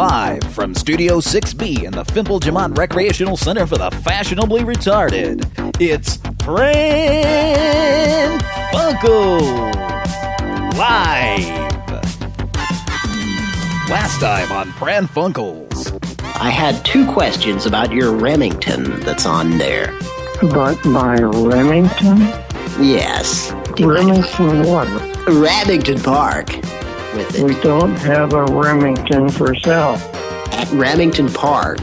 Live from Studio 6B in the Fimple Jamont Recreational Center for the Fashionably Retarded, it's Pran Funkels Live. Last time on Pran Funkels. I had two questions about your Remington that's on there. But my Remington? Yes. Remington what? Remington Park. With it. We don't have a Remington for sale. At Remington Park.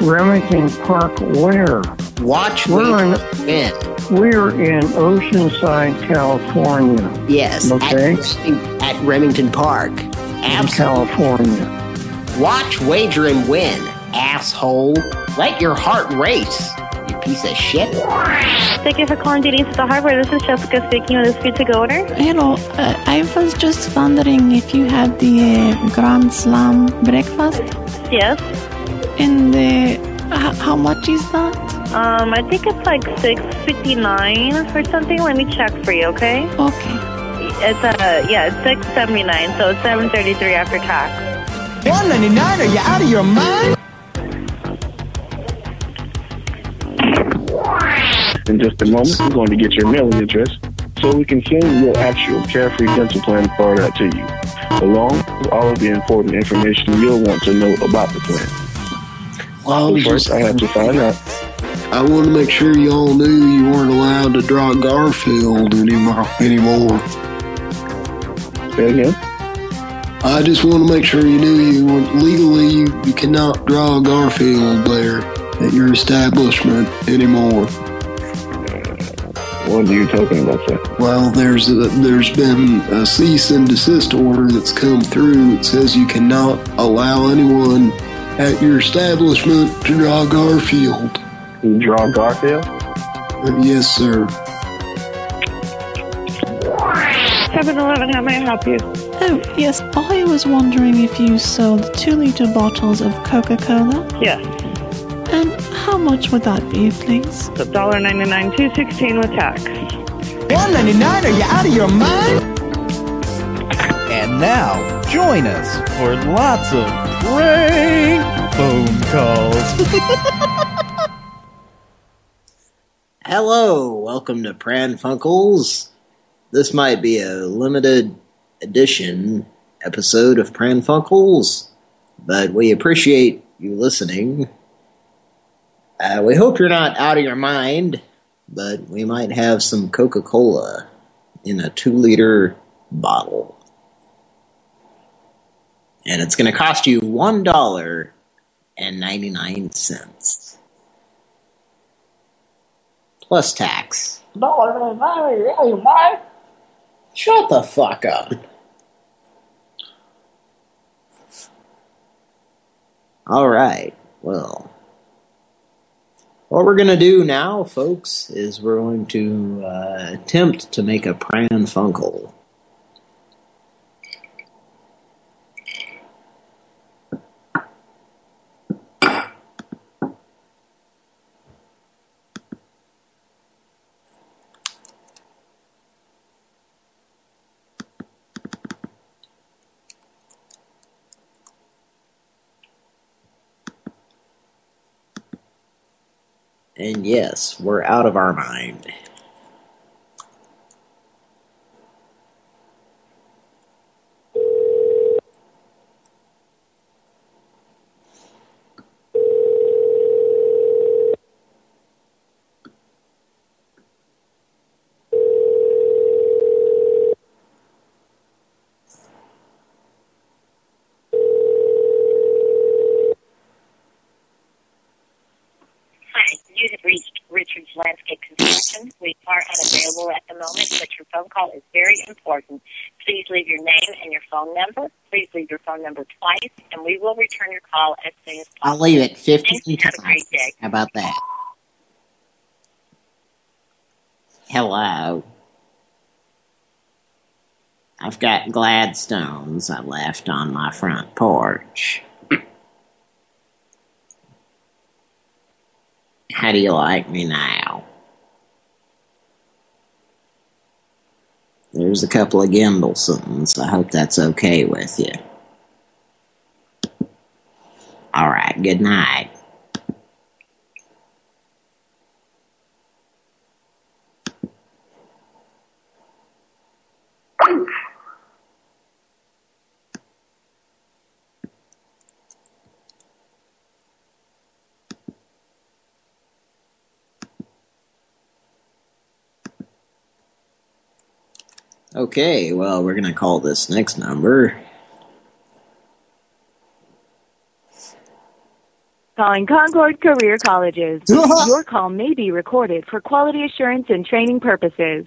Remington Park where? Watch We're win. We're in Oceanside, California. Yes. Okay. At, at Remington Park. In Absolutely. California. Watch, wager, and win, asshole. Let your heart race, piece of shit. Thank you for calling Denise at the Hardware. This is Jessica speaking. Is this good to go order? Hello, uh, I was just wondering if you had the uh, Grand Slam breakfast Yes. and uh, h- how much is that? Um, I think it's like six fifty nine or something. Let me check for you, okay? Okay. It's uh yeah, it's six seventy nine, so it's seven thirty three after tax. 199 are you out of your mind? In just a moment, we're going to get your mailing address so we can send your actual carefree dental plan card out to you, along with all of the important information you'll want to know about the plan. Well, But first, I have to find out. I want to make sure you all knew you weren't allowed to draw Garfield anymore. anymore. Say again. I just want to make sure you knew you weren't legally you, you cannot draw Garfield there at your establishment anymore. What are you talking about, sir? Well, there's a, there's been a cease and desist order that's come through that says you cannot allow anyone at your establishment to draw Garfield. You draw Garfield? Uh, yes, sir. Seven Eleven, how may I help you? Oh, yes, I was wondering if you sold two liter bottles of Coca Cola. Yes. And how much would that be, please? It's dollar ninety nine, two sixteen with tax. 199 are you out of your mind? And now, join us for lots of prank phone calls. Hello, welcome to Pran Funkels. This might be a limited edition episode of Pran Funkels, but we appreciate you listening. Uh, we hope you're not out of your mind, but we might have some Coca-Cola in a two-liter bottle. And it's going to cost you $1.99 plus tax. Shut the fuck up. All right. Well, what we're going to do now, folks, is we're going to uh, attempt to make a Pran Funkel. And yes, we're out of our mind. Hi, you have reached Richard's Landscape Construction. We are unavailable at the moment, but your phone call is very important. Please leave your name and your phone number. Please leave your phone number twice, and we will return your call as soon as possible. I'll leave it 50 Thank you. Have a great day. How about that? Hello. I've got Gladstones I left on my front porch. How do you like me now? There's a couple of gimbal. I hope that's okay with you. All right, good night. Okay, well, we're going to call this next number. Calling Concord Career Colleges. Your call may be recorded for quality assurance and training purposes.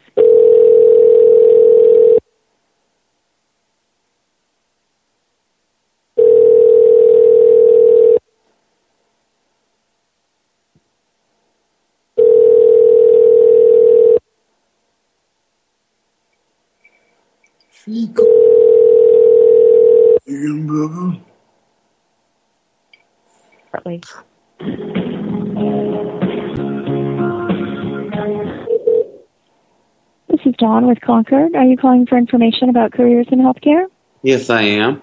Dawn with Concord. Are you calling for information about careers in healthcare? Yes, I am.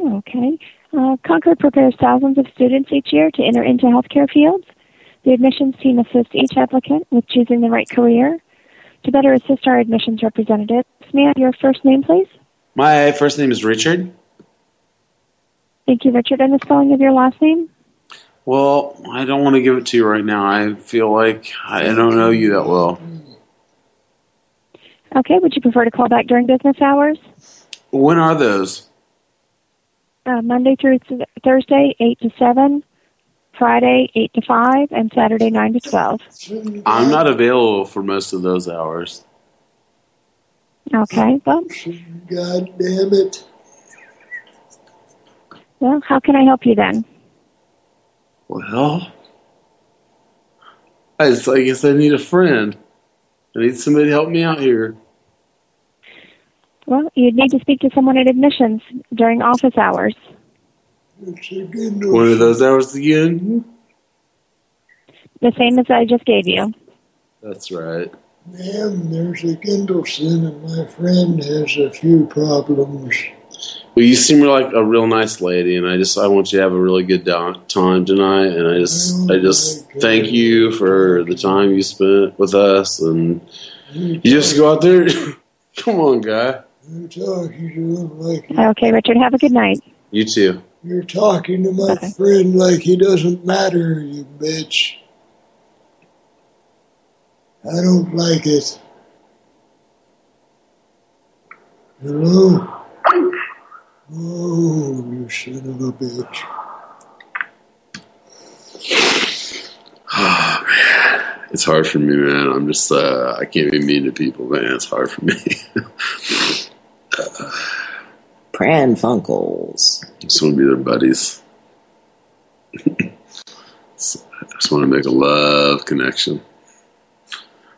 Okay. Uh, Concord prepares thousands of students each year to enter into healthcare fields. The admissions team assists each applicant with choosing the right career. To better assist our admissions representatives, may I have your first name, please? My first name is Richard. Thank you, Richard. And the spelling of your last name? Well, I don't want to give it to you right now. I feel like I don't know you that well. Okay. Would you prefer to call back during business hours? When are those? Uh, Monday through th- Thursday, 8 to 7, Friday, 8 to 5, and Saturday, 9 to 12. I'm not available for most of those hours. Okay. Well, God damn it. well, how can I help you then? Well, I, just, I guess I need a friend. I need somebody to help me out here. Well, you'd need to speak to someone at admissions during office hours. What are those hours again? The same as I just gave you. That's right. Ma'am, there's a Gindelson and my friend has a few problems. Well, you seem like a real nice lady, and I just I want you to have a really good time tonight. And I just oh, I just thank you for the time you spent with us, and you just go out there. Come on, guy. You're talking to him like Okay, Richard, have a good night. You too. you're talking to my friend like he doesn't matter, you bitch. I don't like it. Hello? Oh, you son of a bitch. Oh man, it's hard for me, man. I'm just uh, I can't be mean to people, man. It's hard for me. Pran Funkels. just want to be their buddies. So, I just want to make a love connection.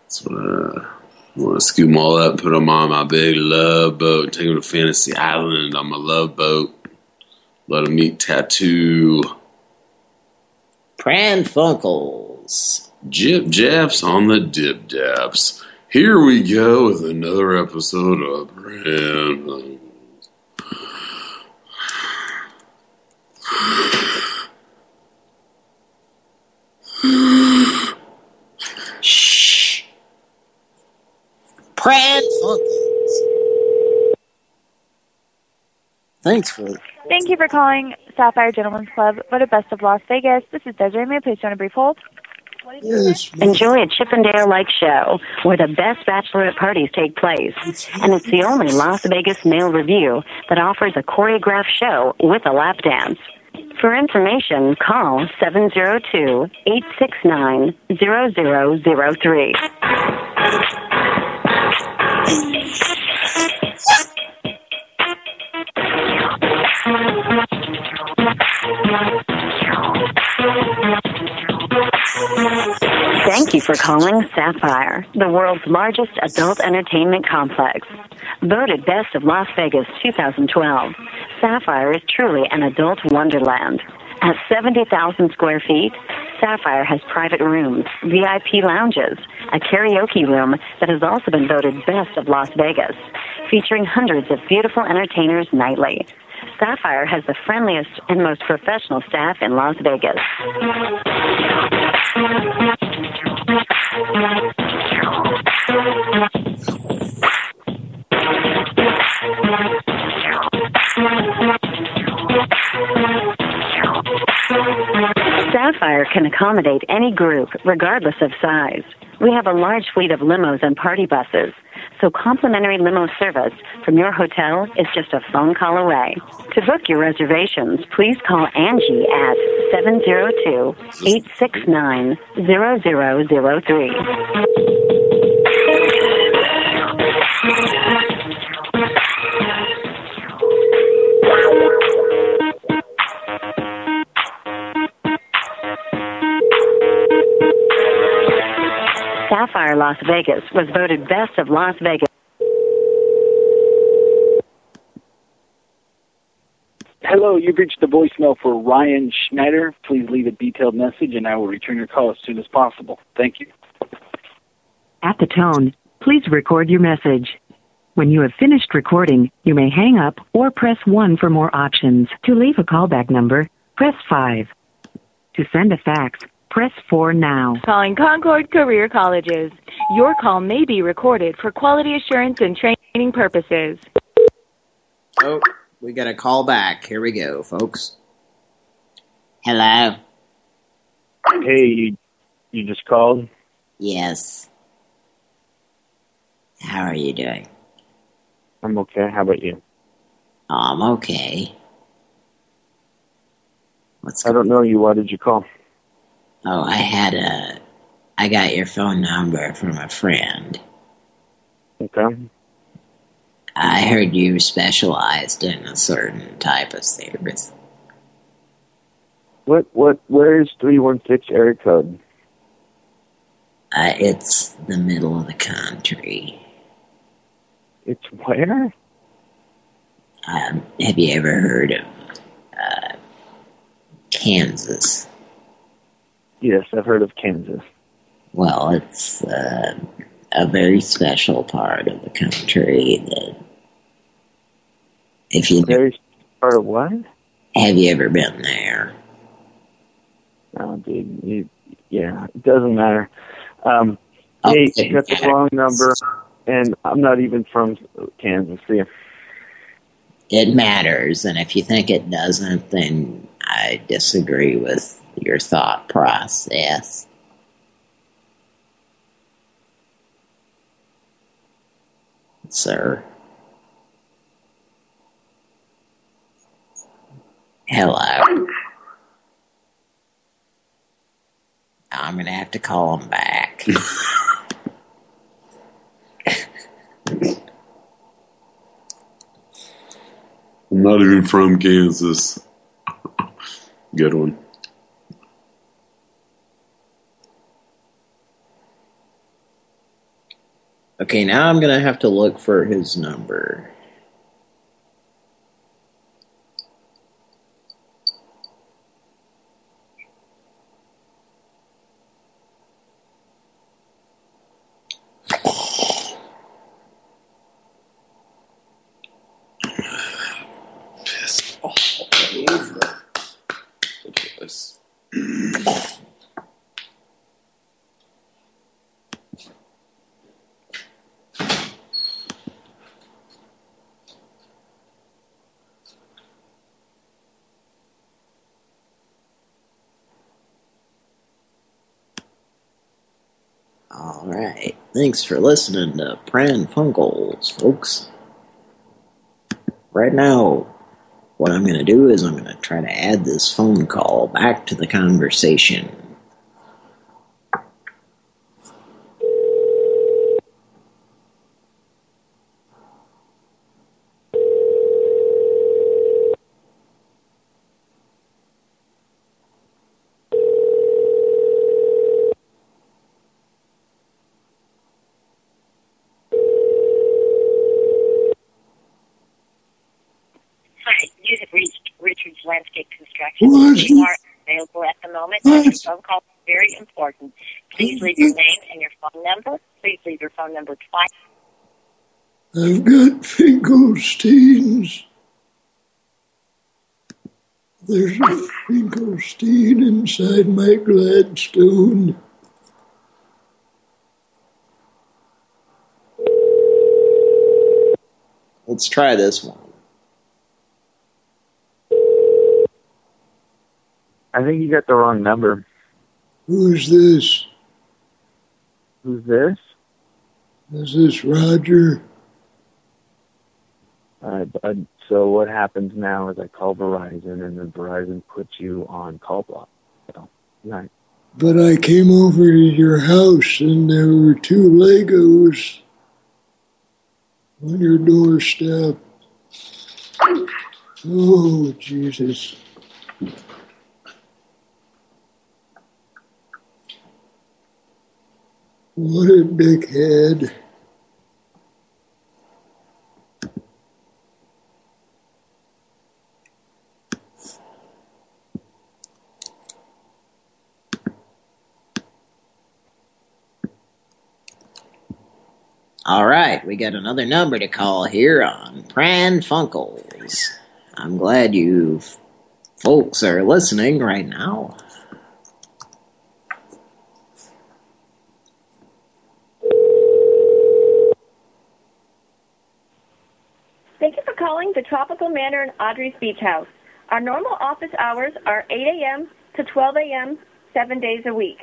Just want to, I want to scoop them all up, put them on my big love boat, take them to Fantasy Island on my love boat. Let them meet Tattoo. Pran Funkels. Jip Japs on the Dip Daps. Here we go with another episode of Brand. Shh. Pran Funkels. Thanks for Thank you for calling Sapphire Gentlemen's Club, voted best of Las Vegas. This is Desiree. May I place you on a brief hold? Yes, Enjoy a Chippendale-like show where the best bachelorette parties take place. And it's the only Las Vegas male revue that offers a choreographed show with a lap dance. For information, call 702-869-0003. Thank you for calling Sapphire, the world's largest adult entertainment complex. Voted Best of Las Vegas 2012, Sapphire is truly an adult wonderland. At 70,000 square feet, Sapphire has private rooms, VIP lounges, a karaoke room that has also been voted Best of Las Vegas, featuring hundreds of beautiful entertainers nightly. Sapphire has the friendliest and most professional staff in Las Vegas. Sapphire can accommodate any group, regardless of size. We have a large fleet of limos and party buses, so complimentary limo service from your hotel is just a phone call away. To book your reservations, please call Angie at 702 Sapphire Las Vegas was voted best of Las Vegas. Hello, you've reached the voicemail for Ryan Schneider. Please leave a detailed message and I will return your call as soon as possible. Thank you. At the tone, please record your message. When you have finished recording, you may hang up or press 1 for more options. To leave a callback number, press 5. To send a fax, press 4 now. Calling Concord Career Colleges. Your call may be recorded for quality assurance and training purposes. Oh, we got a call back. Here we go, folks. Hello. Hey, you, you just called? Yes. How are you doing? I'm okay. How about you? I'm okay. What's I don't know you. Why did you call? Oh, I had a... I got your phone number from a friend. Okay. I heard you specialized in a certain type of service. What, what, where is 316 area code? Uh, it's the middle of the country. It's where? Um, have you ever heard of uh, Kansas? Yes, I've heard of Kansas. Well, it's uh, a very special part of the country that if you very part of what? Have you ever been there? No, dude. You, yeah, it doesn't matter. Um, Okay. hey, you got the wrong number, and I'm not even from Kansas. See. It matters, and if you think it doesn't, then I disagree with your thought process. Sir. Hello. I'm going to have to call him back. I'm not even from Kansas. Good one. Okay, now I'm going to have to look for his number. Piss all over the place. All right. Thanks for listening to Pran Funkels, folks. Right now, what I'm going to do is I'm going to try to add this phone call back to the conversation. Hi, you have reached Richard's Landscape Construction. What? Are available at the moment. What? Your phone call is very important. Please leave your name and your phone number. Please leave your phone number twice. I've got Finkelsteins. There's a Finkelstein inside my Gladstone. Let's try this one. I think you got the wrong number. Who's this? Who's this? Is this Roger? Uh, bud, so what happens now is I call Verizon, and then Verizon puts you on call block. So, right. But I came over to your house and there were two Legos on your doorstep. Oh, Jesus. What a dickhead. All right, we got another number to call here on Pran Funkels. I'm glad you folks are listening right now. Thank you for calling the Tropical Manor in Audrey's Beach House. Our normal office hours are 8 a.m. to 12 a.m., seven days a week.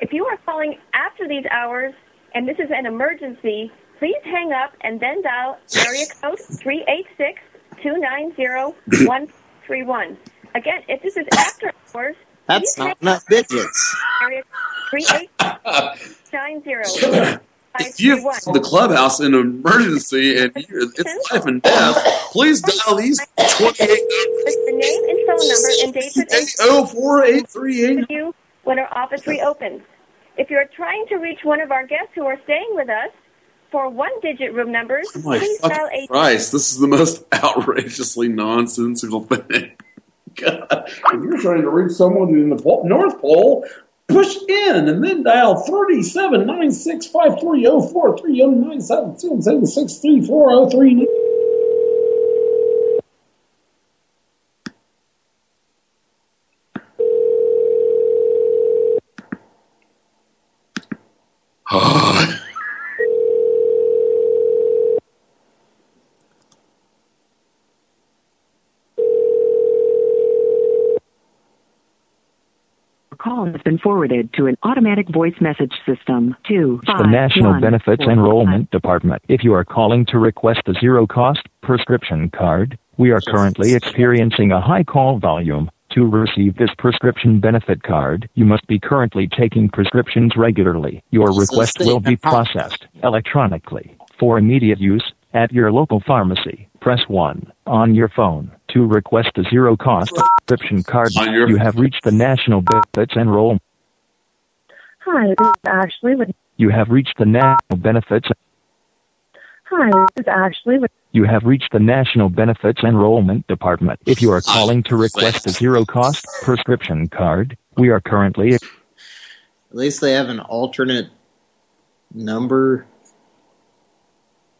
If you are calling after these hours and this is an emergency, please hang up and then dial area code 386-290-131. Again, if this is after hours, That's not enough digits. area 386-290. If you have the clubhouse in an emergency and you it's life and death, please dial these 28 With the name and phone number and dates of entry 804-838. when our office reopens. If you're trying to reach one of our guests who are staying with us for one-digit room numbers, Oh my please dial fucking eight. Christ, this is the most outrageously nonsensical thing. God, if you're trying to reach someone in the North Pole, push in and then dial 37 96 5304 3097 776 3403. Call has been forwarded to an automatic voice message system. Two the National one Benefits four Enrollment Department. If you are calling to request a zero cost prescription card, we are currently experiencing a high call volume. To receive this prescription benefit card, you must be currently taking prescriptions regularly. Your request will be processed electronically. For immediate use, at your local pharmacy, press 1 on your phone. To request a zero cost prescription card, you have reached the National Benefits Enrollment. Hi, this is Ashley with You have reached the National Benefits Hi, this is Ashley with You have reached the National Benefits Enrollment Department. If you are calling to request a zero cost prescription card, we are currently At least they have an alternate number.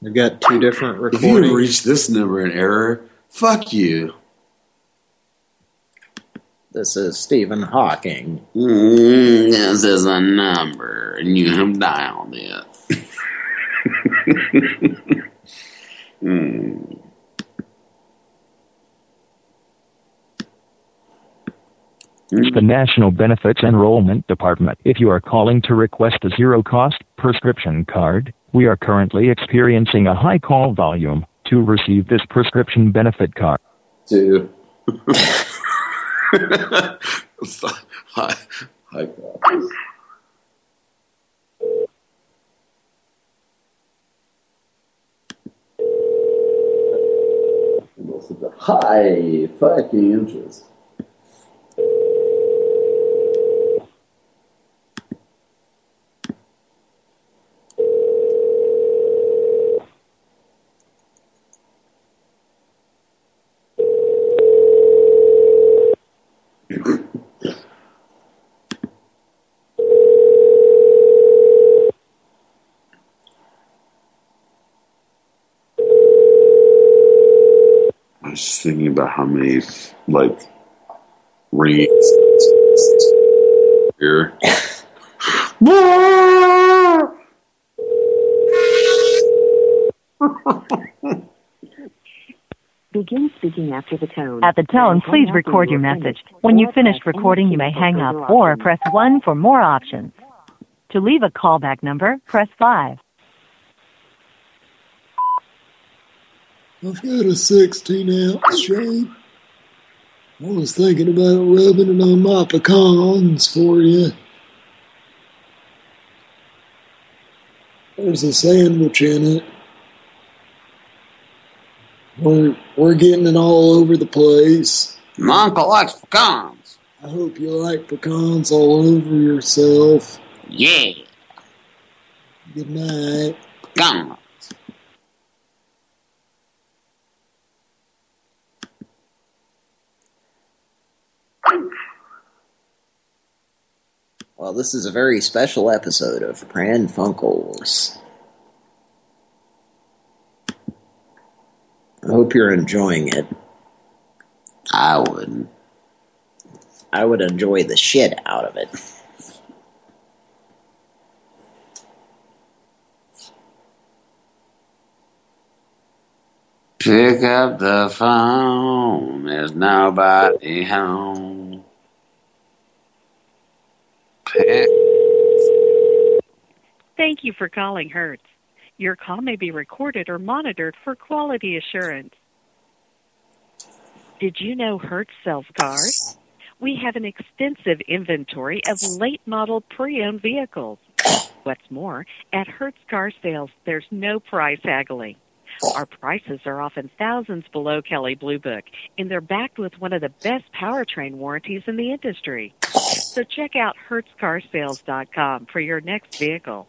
They've got two different If you reach this number in error, fuck you. This is Stephen Hawking. Mm, this is a number, and you have dialed it. Hmm. the National Benefits Enrollment Department. If you are calling to request a zero cost prescription card, we are currently experiencing a high call volume. To receive this prescription benefit card, Two. Hi. Hi. High fucking interest. I was just thinking about how many like ringing. Here. Begin speaking after the tone. At the tone, please record your message. When you've finished recording, you may hang up or press 1 for more options. To leave a callback number, press 5. I've got a 16 ounce shape. I was thinking about rubbing it on my pecans for you. There's a sandwich in it. We're we're getting it all over the place. My uncle likes pecans. I hope you like pecans all over yourself. Yeah. Good night. Pecans. Well, this is a very special episode of Pran Funkels. I hope you're enjoying it. I wouldn't. I would enjoy the shit out of it. Pick up the phone. There's nobody home. Thank you for calling Hertz. Your call may be recorded or monitored for quality assurance. Did you know Hertz sells cars? We have an extensive inventory of late model pre-owned vehicles. What's more, at Hertz Car Sales, there's no price haggling. Our prices are often thousands below Kelley Blue Book, and they're backed with one of the best powertrain warranties in the industry. So check out HertzCarsales.com for your next vehicle.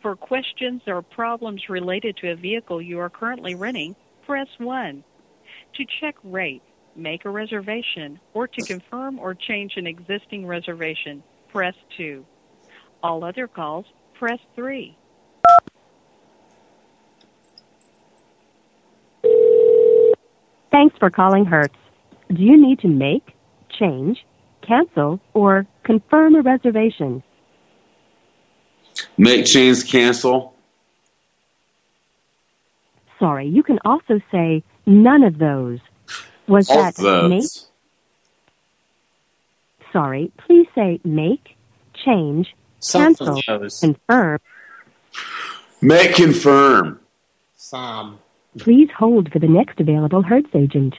For questions or problems related to a vehicle you are currently renting, press 1. To check rate, make a reservation, or to confirm or change an existing reservation, press 2. All other calls, press 3. Thanks for calling Hertz. Do you need to make, change, cancel, or confirm a reservation? Make change cancel. Sorry, you can also say none of those. Was All that of those. make? Sorry, please say make, change, Some cancel, confirm. Make confirm. Some. Please hold for the next available Hertz agent.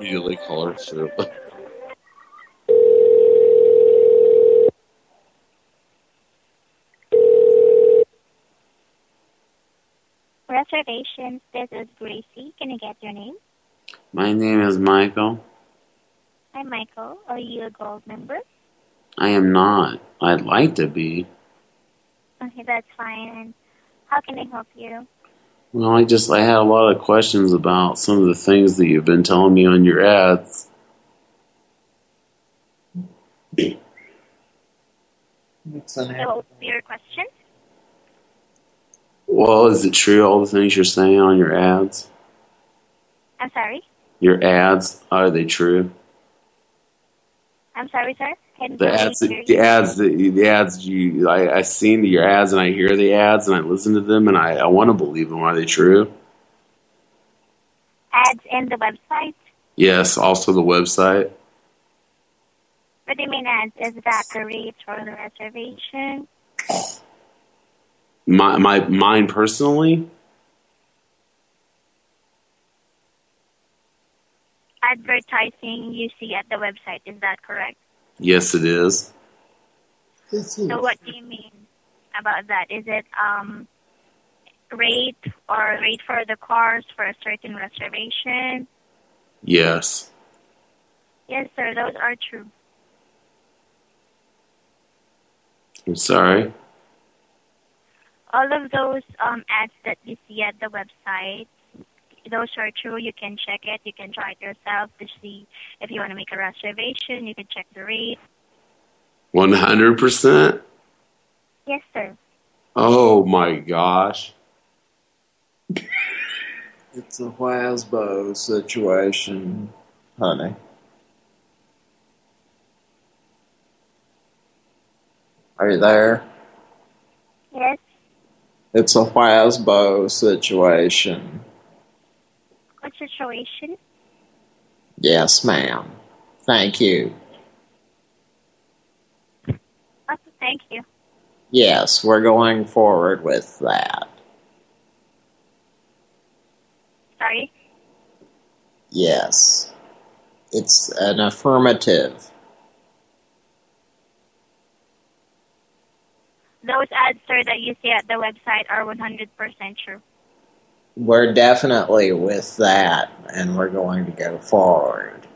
Immediately call her Shirley. Reservations, this is Gracie. Can I get your name? My name is Michael. Hi, Michael. Are you a gold member? I am not. I'd like to be. Okay, that's fine. And how can I help you? Well, I just I had a lot of questions about some of the things that you've been telling me on your ads. So, what would be your question? Well, is it true all the things you're saying on your ads? I'm sorry. Your ads are they true? I'm sorry, sir. The ads, the ads, the, the ads. You, I, I seen your ads and I hear the ads and I listen to them and I, I want to believe them. Are they true? Ads in the website. Yes. Also the website. What do you mean ads? Is that the rate for the reservation? My, my, mine personally. Advertising you see at the website. Is that correct? Yes, it is. So what do you mean about that? Is it um rate or rate for the cars for a certain reservation? Yes. Yes, sir. Those are true. I'm sorry. All of those um, ads that you see at the website, those are true. You can check it. You can try it yourself to see if you want to make a reservation. You can check the rate. One hundred percent. Yes, sir. Oh Oh my gosh. It's a Wasbo situation, honey. Are you there? Yes. It's a Wasbo situation. What situation? Yes, ma'am. Thank you. Thank you. Yes, we're going forward with that. Sorry. Yes. It's an affirmative. Those ads, sir, that you see at the website are 100% true. We're definitely with that, and we're going to go forward.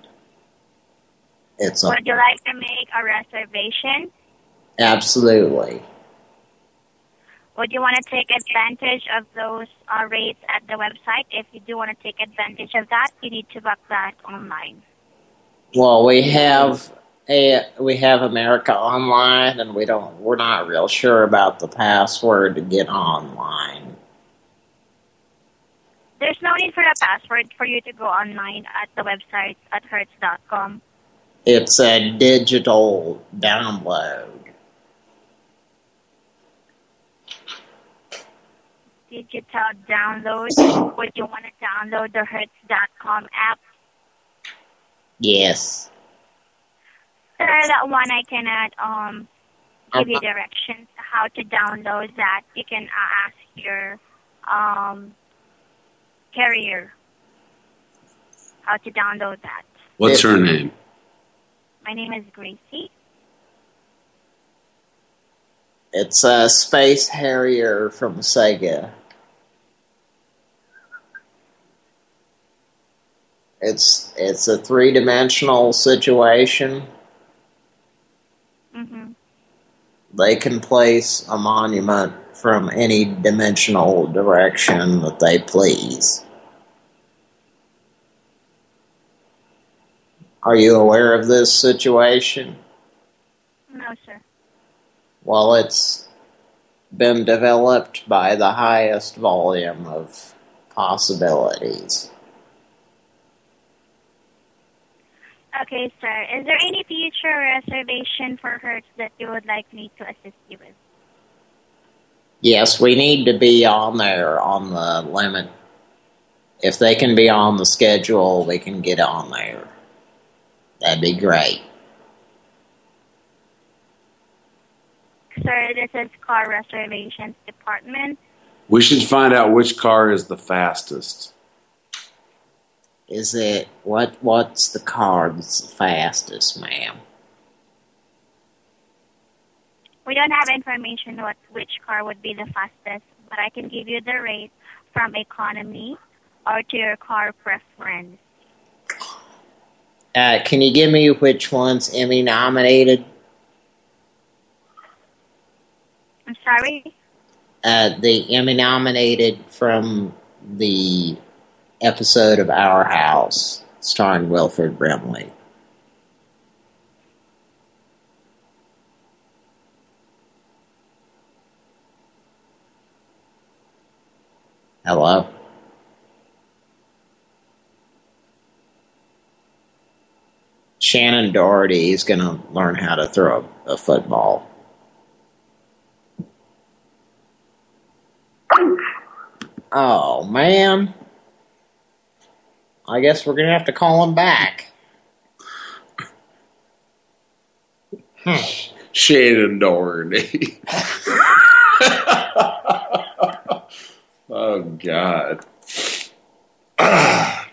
It's a, Would you like to make a reservation? absolutely. Would you want to take advantage of those uh, rates at the website? If you do want to take advantage of that, you need to book that online. Well, we have a we have America Online, and we don't we're not real sure about the password to get online. There's no need for a password for you to go online at the website at hertz.com. It's a digital download. Digital download. Would you want to download the hertz.com app? Yes. Sir, that one I cannot um give you directions how to download that. You can uh, ask your um carrier how to download that. What's her name? My name is Gracie. It's a Space Harrier from Sega. It's it's a three-dimensional situation. hmm They can place a monument from any dimensional direction that they please. Are you aware of this situation? No, sir. Well, it's been developed by the highest volume of possibilities. Okay, sir. Is there any future reservation for Hertz that you would like me to assist you with? Yes, we need to be on there on the limit. If they can be on the schedule, we can get on there. That'd be great. Sir, this is car reservations department. We should find out which car is the fastest. Is it what? What's the car that's the fastest, ma'am? We don't have information what which car would be the fastest, but I can give you the rate from economy or to your car preference. Uh, can you give me which one's Emmy nominated? I'm sorry? Uh, the Emmy nominated from the episode of Our House, starring Wilford Brimley. Hello? Shannen Doherty is going to learn how to throw a, a football. Oh, man. I guess we're going to have to call him back. Hmm. Shannen Doherty. oh God.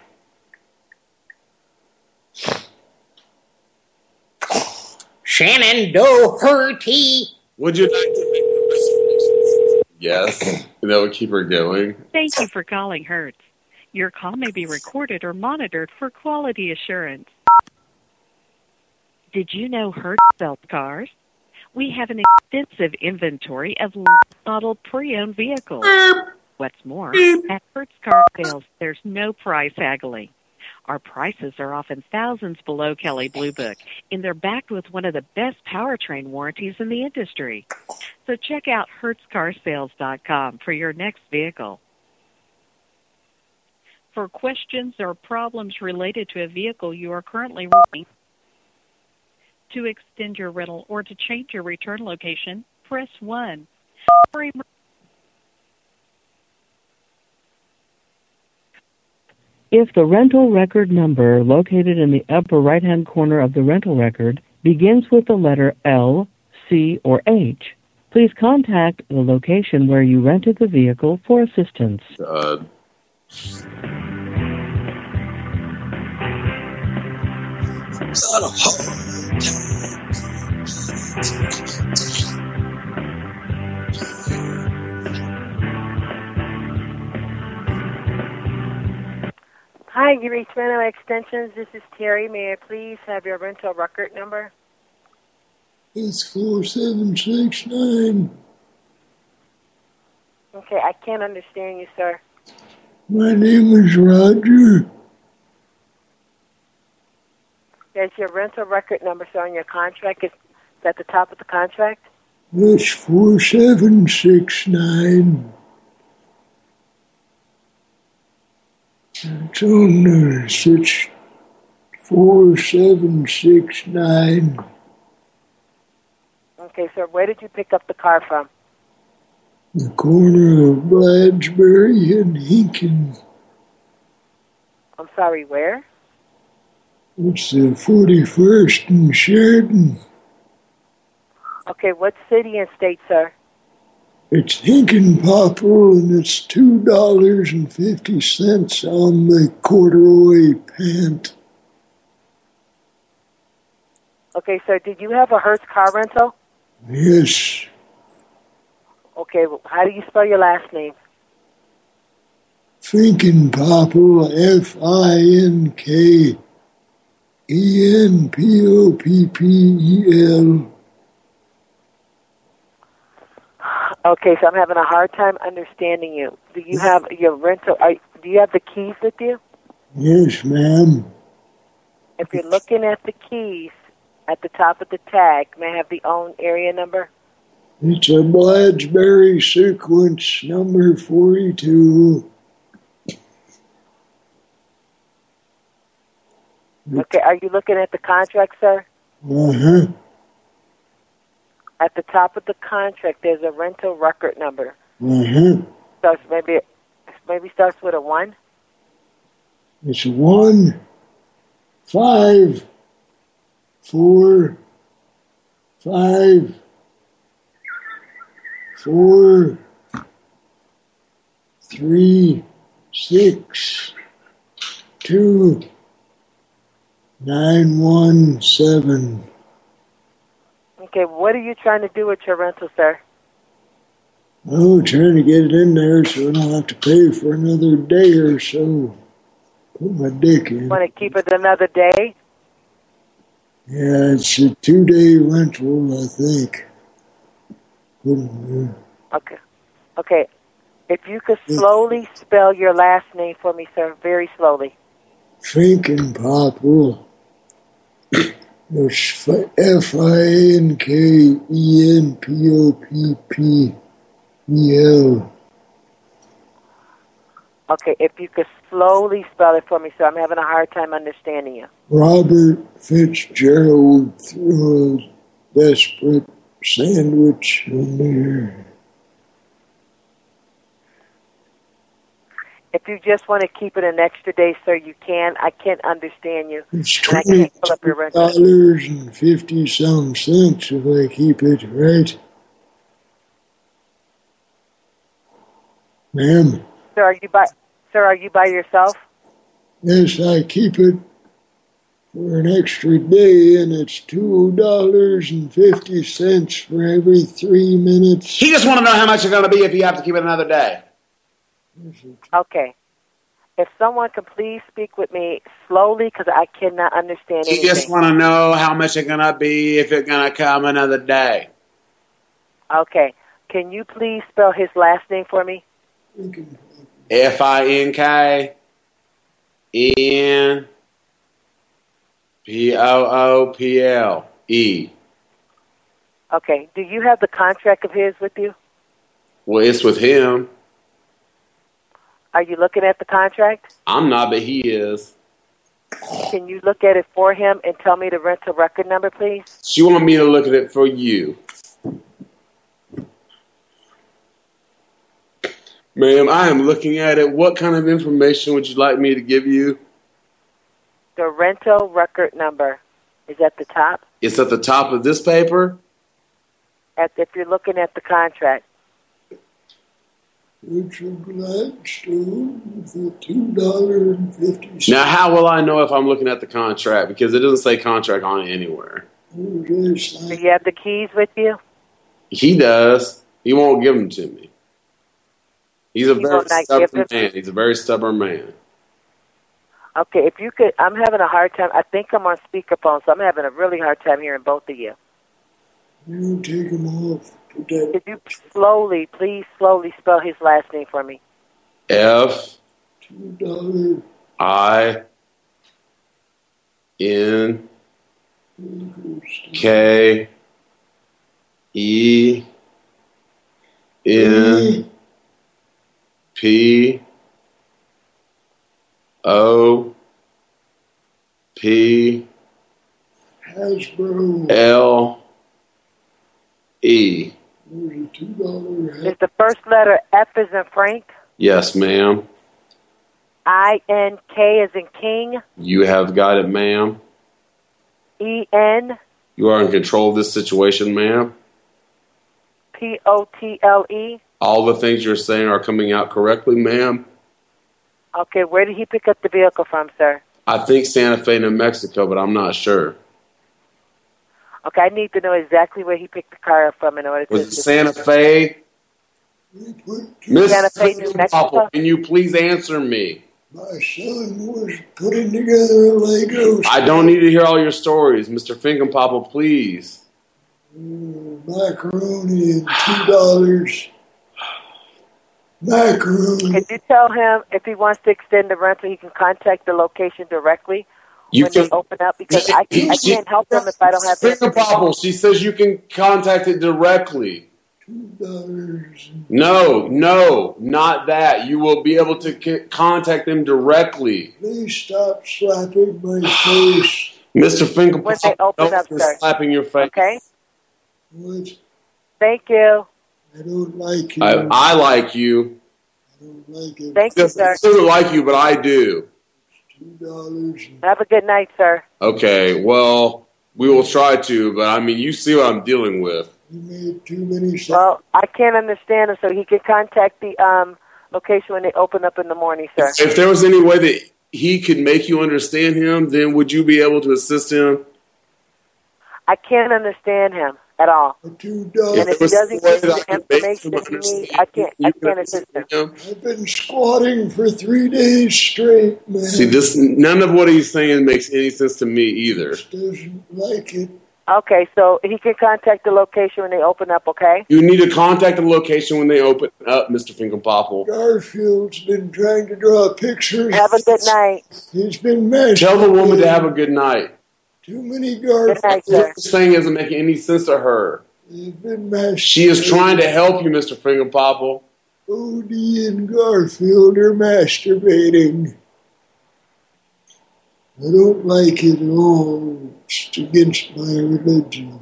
Shannen Doherty. Would you like to make the reservations? Yes. That would keep her going. Thank you for calling Hertz. Your call may be recorded or monitored for quality assurance. Did you know Hertz sells cars? We have an extensive inventory of model pre-owned vehicles. What's more, at Hertz Car Sales, there's no price haggling. Our prices are often thousands below Kelley Blue Book, and they're backed with one of the best powertrain warranties in the industry. So check out HertzCarSales.com for your next vehicle. For questions or problems related to a vehicle you are currently renting, to extend your rental or to change your return location, press 1. For If the rental record number located in the upper right hand corner of the rental record begins with the letter L, C, or H, please contact the location where you rented the vehicle for assistance. Uh, Hi, you reached Reno Extensions. This is Terry. May I please have your rental record number? It's 4769. Okay, I can't understand you, sir. My name is Roger. There's your rental record number, sir, on your contract. Is is at the top of the contract? It's 4769. It's on the switch 4769. Okay, sir. Where did you pick up the car from? The corner of Bladesbury and Hinkin. I'm sorry, where? It's the 41st and Sheridan. Okay, what city and state, sir? It's Hinkin Popple and it's $2.50 on the corduroy pant. Okay, sir. Did you have a Hertz car rental? Yes, Okay, well, how do you spell your last name? Finkin Popple, F-I-N-K Okay, so I'm having a hard time understanding you. Do you have your rental? Are, do you have the keys with you? Yes, ma'am. If you're looking at the keys at the top of the tag, may I have the own area number? It's a Bladesbury sequence number 42. Okay, are you looking at the contract, sir? Uh-huh. At the top of the contract, there's a rental record number. Uh-huh. Starts maybe maybe starts with a one. It's one, five, four, five, four, three, six, two, nine, one, seven. Okay, what are you trying to do with your rental, sir? Oh, trying to get it in there so I don't have to pay for another day or so. Put my dick in. Want to keep it another day? Yeah, it's a two-day rental, I think. Okay. Okay. If you could slowly spell your last name for me, sir, very slowly. Finken F-I-N-K-E-N-P-O-P-P-E-L. Okay, if you could slowly spell it for me, so I'm having a hard time understanding you. Robert Fitzgerald threw a desperate sandwich in there. If you just want to keep it an extra day, sir, you can. I can't understand you. It's And I can't pull up your twenty dollars and fifty some cents if I keep it right. Ma'am, Sir, are you by Sir, are you by yourself? yes, I keep it for an extra day and it's two dollars and fifty cents for every three minutes. He just want to know how much it's going to be if you have to keep it another day. Mm-hmm. Okay. If someone can please speak with me slowly because I cannot understand He anything. just want to know how much it's going to be if it's going to come another day. Okay. Can you please spell his last name for me? F I N K N P O O P L E. Okay. Do you have the contract of his with you? Well, it's with him. Are you looking at the contract? I'm not, but he is. Can you look at it for him and tell me the rental record number, please? She want me to look at it for you. Ma'am, I am looking at it. What kind of information would you like me to give you? The rental record number is at the top. It's at the top of this paper. At if you're looking at the contract. Richard Gladstone for two dollar and fifty cents. Now, how will I know if I'm looking at the contract? Because it doesn't say contract on it anywhere. Oh, Do you have the keys with you? He does. He won't give them to me. He's a He very will not give stubborn man. He's a very stubborn man. Okay, if you could, I'm having a hard time. I think I'm on speakerphone, so I'm having a really hard time hearing both of you. You take him off. Put Could you slowly, please slowly spell his last name for me? F two dollar I N K E N P O P Hasbro. L E. There's a two dollar Is the first letter F as in Frank, Yes, ma'am. I N K is in King, You have got it, ma'am. E N You are in control of this situation, ma'am. P O T L E. All the things you're saying are coming out correctly, ma'am. Okay, where did he pick up the vehicle from, sir? I think Santa Fe, New Mexico, but I'm not sure. Okay, I need to know exactly where he picked the car up from in order to. Was it Santa Fe? Miss Santa Fe, New Mexico? Popple, can you please answer me? My son was putting together a Lego I don't need to hear all your stories, Mr. Finkenpopple, please. macaroni and two dollars. Macaroni. Could you tell him if he wants to extend the rental, he can contact the location directly You when can- they open up? Because I, I can't help them if I don't have the Finkenpopple, she says you can contact it directly. No, no, not that. You will be able to c- contact them directly. Please stop slapping my face. Mr. When they open up, one sir. slapping your face. Okay. What? Thank you. I don't like you. I, I like you. like it. Thank you, Yes, I don't like you, but I do. Two dollars. Have a good night, sir. Okay, well, we will try to, but I mean, you see what I'm dealing with. You made too many. Well, I can't understand him, so he can contact the um location when they open up in the morning, sir. If there was any way that he could make you understand him, then would you be able to assist him? I can't understand him at all. And if he doesn't give you the information that you need, I can't. I can't assist him. I've been squatting for three days straight, man. See, this none of what he's saying makes any sense to me either. Doesn't like it. Okay, so he can contact the location when they open up. Okay. You need to contact the location when they open up, Mr. Finkenpopple. Garfield's been trying to draw pictures. Have a good night. He's been mashed. Tell the woman to have a good night. Too many Garfields. What this thing isn't making any sense to her. He's been mashed. She is trying to help you, Mr. Fingerpopple. Odie and Garfield are masturbating. I don't like it at all. It's against my religion.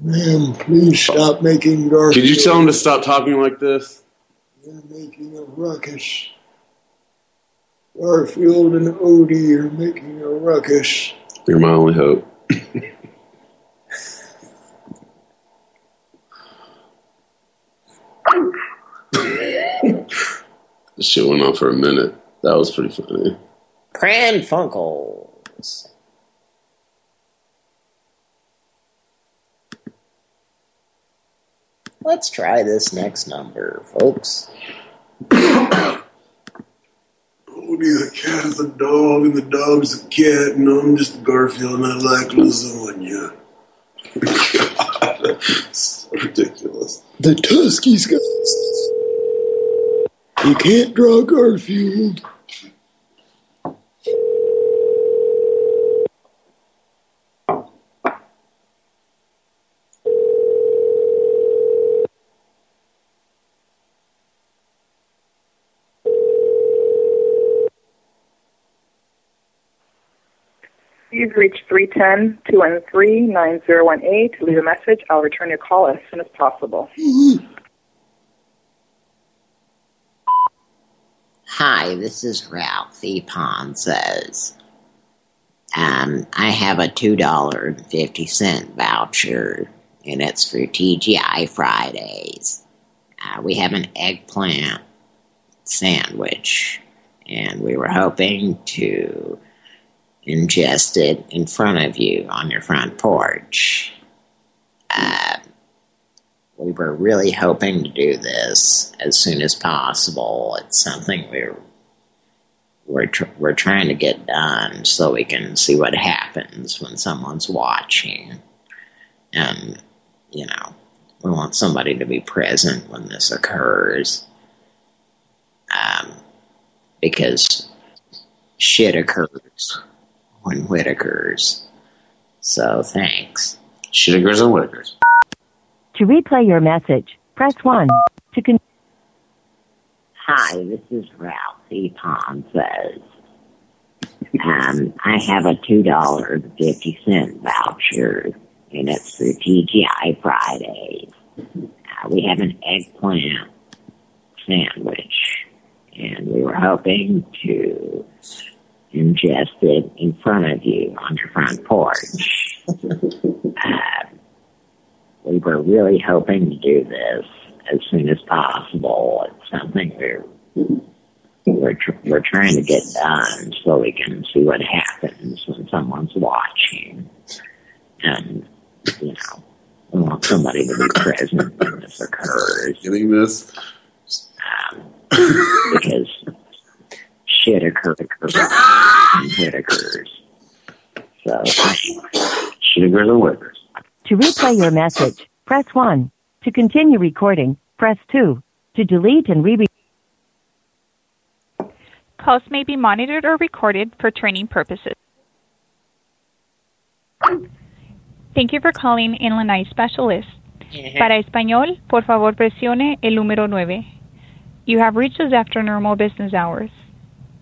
Ma'am, please stop making Garfield. Did you tell him to stop talking like this? They're making a ruckus. Garfield and Odie are making a ruckus. You're my only hope. this shit went on for a minute. That was pretty funny. Pran Funkels. Let's try this next number, folks. The cat is a dog, and the dog's a cat, and I'm just Garfield, and I like lasagna. God, so ridiculous. The Tuskies got. You can't draw Garfield. You've reached 310-213-9018. Leave a message. I'll return your call as soon as possible. Hi, this is Ralph E. Ponces. Um, I have a $2.50 voucher, and it's for TGI Fridays. Uh, we have an eggplant sandwich, and we were hoping to ingest it in front of you on your front porch. Uh, we were really hoping to do this as soon as possible. It's something we're we're tr we're trying to get done so we can see what happens when someone's watching, and you know we want somebody to be present when this occurs, um, because shit occurs when it occurs. So thanks. Shit and when it occurs. To replay your message, press 1. To con- Hi, this is Ralph E. Ponces. Um, I have a $2.50 voucher, and it's for TGI Fridays. Uh, we have an eggplant sandwich, and we were hoping to ingest it in front of you on your front porch. uh, we were really hoping to do this as soon as possible. It's something we're we're tr we're trying to get done so we can see what happens when someone's watching, and you know, we want somebody to be present when this occurs. Getting this? Um, because shit occurs and it occurs. So, shit occurs and workers. To replay your message, press 1. To continue recording, press 2. To delete and re Calls may be monitored or recorded for training purposes. Thank you for calling Inland Eye Specialist. Para español, por favor presione el número nueve. You have reached us after normal business hours.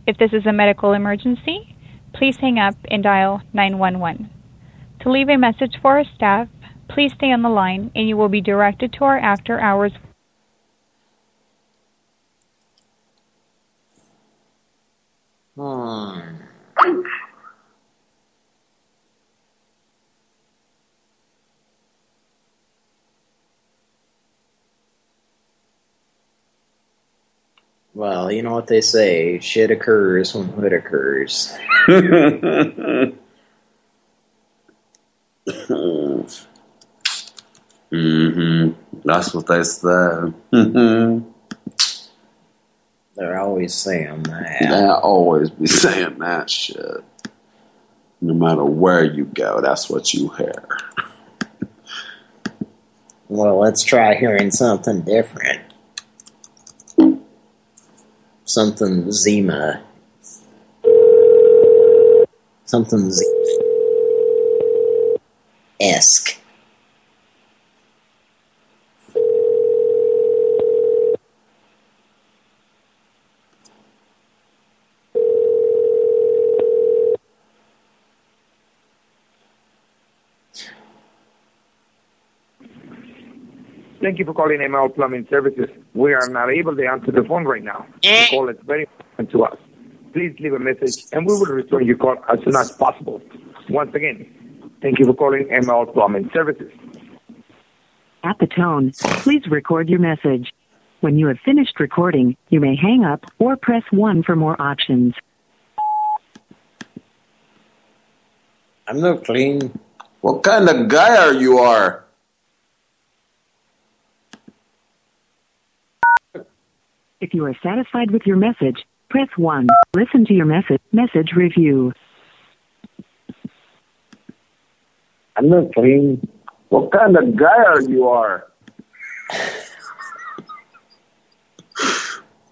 If this is a medical emergency, please hang up and dial 911. To leave a message for our staff, please stay on the line and you will be directed to our after hours Hmm. Well, you know what they say, shit occurs when hood occurs. mm-hmm. That's what they say. They're always saying that. They always be saying that shit. No matter where you go, that's what you hear. Well, let's try hearing something different. Something Zima. Something Z Thank you for calling ML Plumbing Services. We are not able to answer the phone right now. Eh. The call is very important to us. Please leave a message and we will return your call as soon as possible. Once again, thank you for calling ML Plumbing Services. At the tone, please record your message. When you have finished recording, you may hang up or press 1 for more options. I'm not clean. What kind of guy are you are? If you are satisfied with your message, press 1. Listen to your message. Message review. I'm not clean. What kind of guy are you are?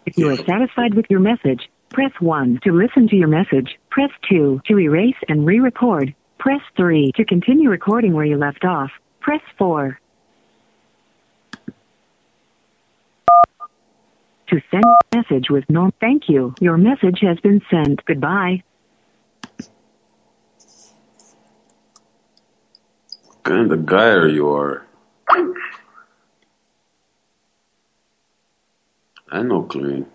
If you are satisfied with your message, press 1 to listen to your message. Press 2 to erase and re-record. Press 3 to continue recording where you left off. Press 4 to send a message with no thank you. Your message has been sent. Goodbye. kind of guy are you are? I know clean.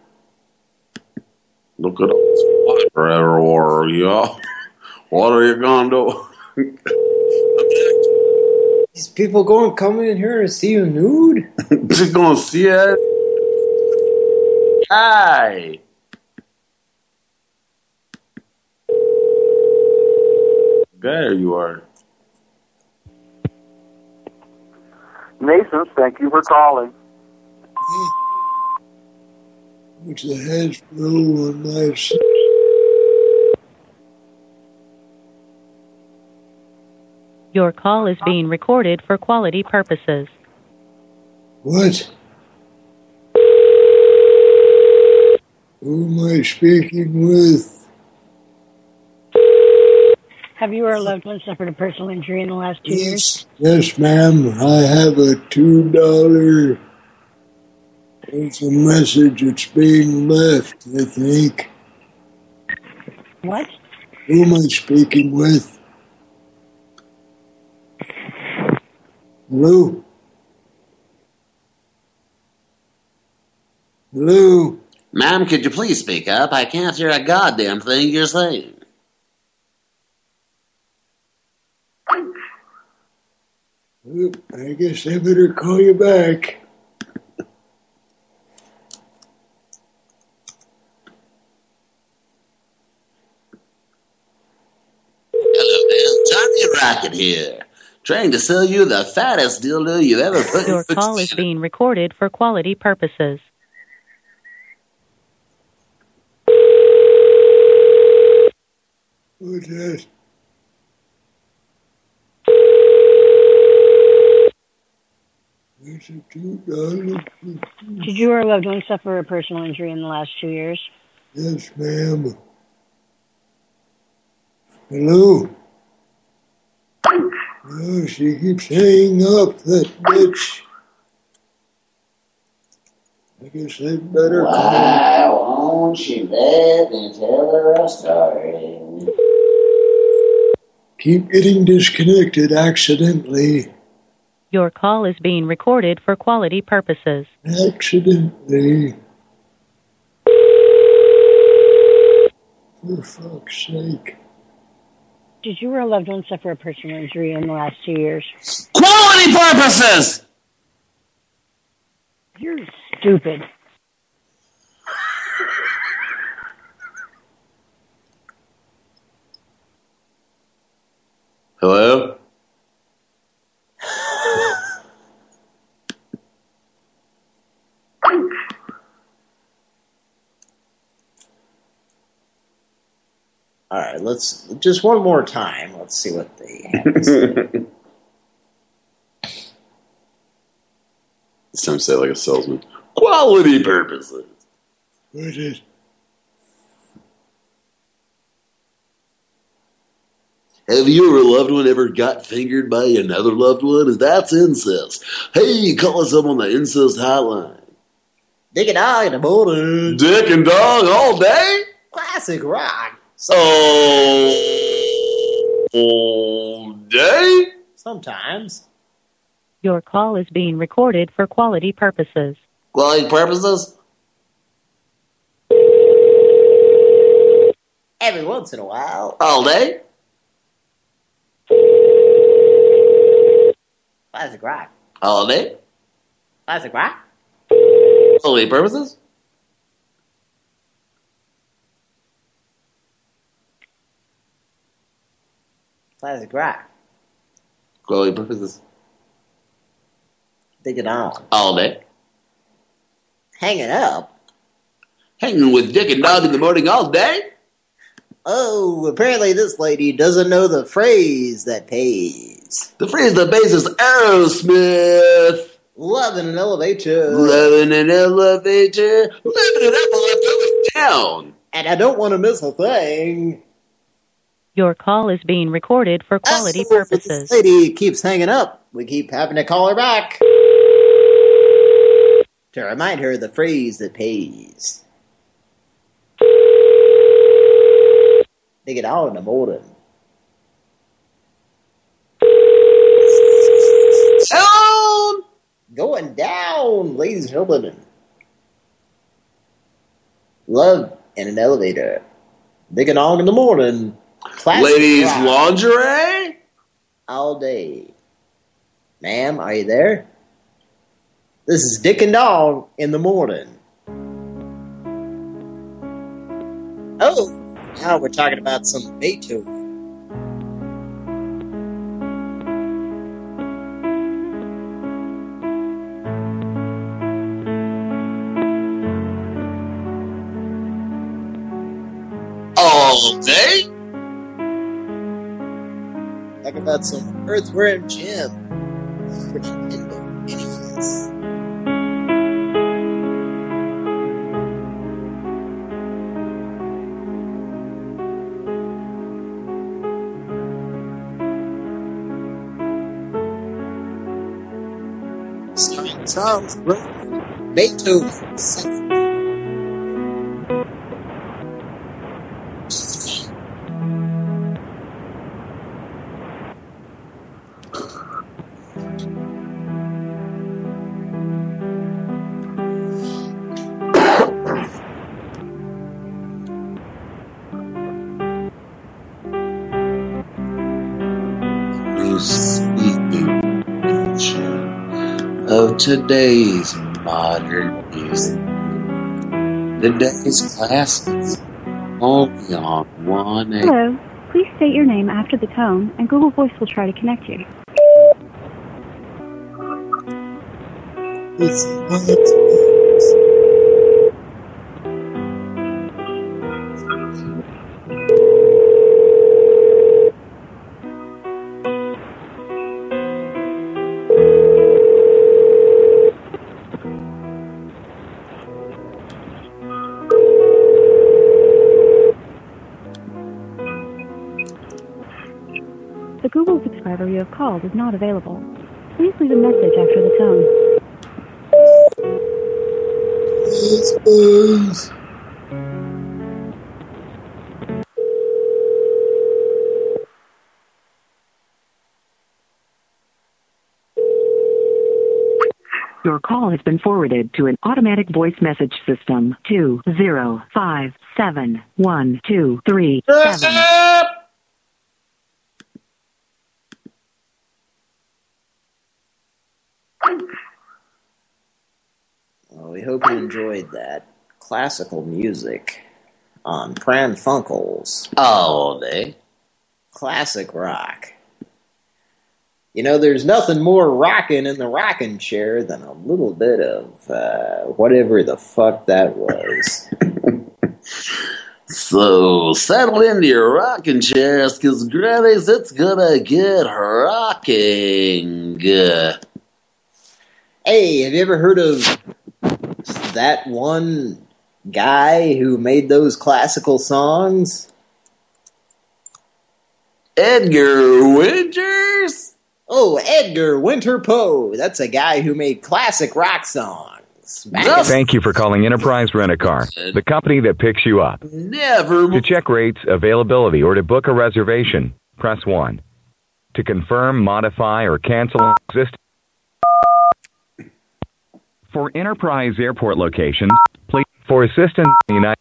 Look at us forever war, y'all. What are you gonna do? These people going coming in here to see you nude? Just gonna see it? Hi. Guy you are. Nathan, thank you for calling. Which the heads roll on my s- Your call is being recorded for quality purposes. What? Who am I speaking with? Have you or a loved one suffered a personal injury in the last two years? Yes, ma'am. I have a two dollar. It's a message that's being left, I think. What? Who am I speaking with? Hello? Hello? Ma'am, could you please speak up? I can't hear a goddamn thing you're saying. Oop, I guess I better call you back. Hello there, Johnny Rocket here. Trying to sell you the fattest dildo you ever put Your in call is being recorded for quality purposes. What's that? It's two dollar. Did you or a loved one suffer a personal injury in the last two years? Yes, ma'am. Hello? Oh, she keeps hanging up, that bitch. I guess I better Why call. won't you let me tell her a story? Keep getting disconnected accidentally. Your call is being recorded for quality purposes. Accidentally. For fuck's sake. Did you or a loved one suffer a personal injury in the last two years? Quality purposes! You're stupid. Hello? All right, let's just one more time. Let's see what they have to say. This time say like a salesman. Quality purposes. What is Have you or a loved one ever got fingered by another loved one? That's incest. Hey, call us up on the incest hotline. Dick and dog in the morning. Dick and dog all day? Classic rock. Oh, all day? Sometimes. Your call is being recorded for quality purposes. Quality purposes? Every once in a while. All day? Classic rock. All day? Classic rock. Quality purposes? Classic rock. Quality purposes? Dig it on. All day? Hanging up. Hanging with Dick and Dog in the morning all day? Oh, apparently this lady doesn't know the phrase that pays. The phrase that pays is Aerosmith. Love in an elevator. Love in an elevator. Living it up while I'm down. And I don't want to miss a thing. Your call is being recorded for quality purposes. This lady keeps hanging up. We keep having to call her back. To remind her the phrase that pays. They get all in the morning. Down! Going down, ladies and gentlemen. Love in an elevator. Digging all in the morning. Classic Ladies rock. lingerie? all day. Ma'am, are you there? This is Dick and Dog in the morning. Oh, now we're talking about some Beethoven. About some Earthworm Jim. Super Nintendo NES. Starring Charles Grodin, Beethoven, today's modern music. Today's classics only on one A. Hello. Please state your name after the tone, and Google Voice will try to connect you. It's The called is not available. Please leave a message after the tone. Your call has been forwarded to an automatic voice message system. Two zero five seven one two three seven. Well, we hope you enjoyed that classical music on Pran Funkels. All day. Classic rock. You know, there's nothing more rocking in the rocking chair than a little bit of uh, whatever the fuck that was. So settle into your rocking chairs, cause Granny's it's gonna get rocking. Hey, have you ever heard of that one guy who made those classical songs? Edgar Winters? Oh, Edgar Winter Poe. That's a guy who made classic rock songs. Back Thank you for calling Enterprise Rent-A-Car, the company that picks you up. Never. To check rates, availability, or to book a reservation, press 1. To confirm, modify, or cancel an existing... For Enterprise Airport locations, please... For assistance in the United...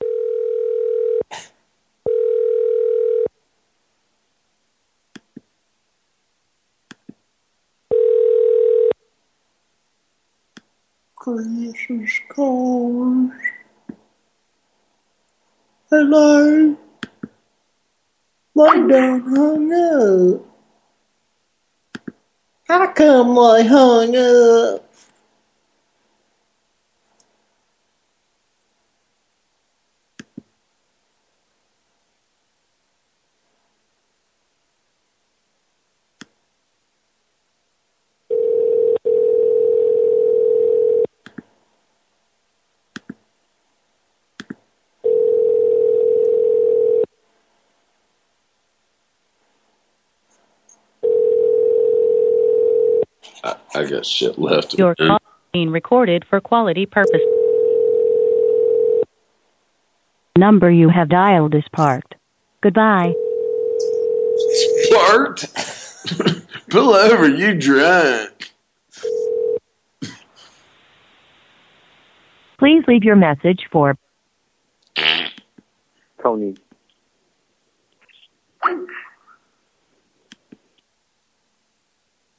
Christmas cars. Hello. They done hung up. How come they hung up? Got shit left. Your man. call being recorded for quality purposes. Number you have dialed is parked. Goodbye. Bart, pull over. You drunk? Please leave your message for Tony.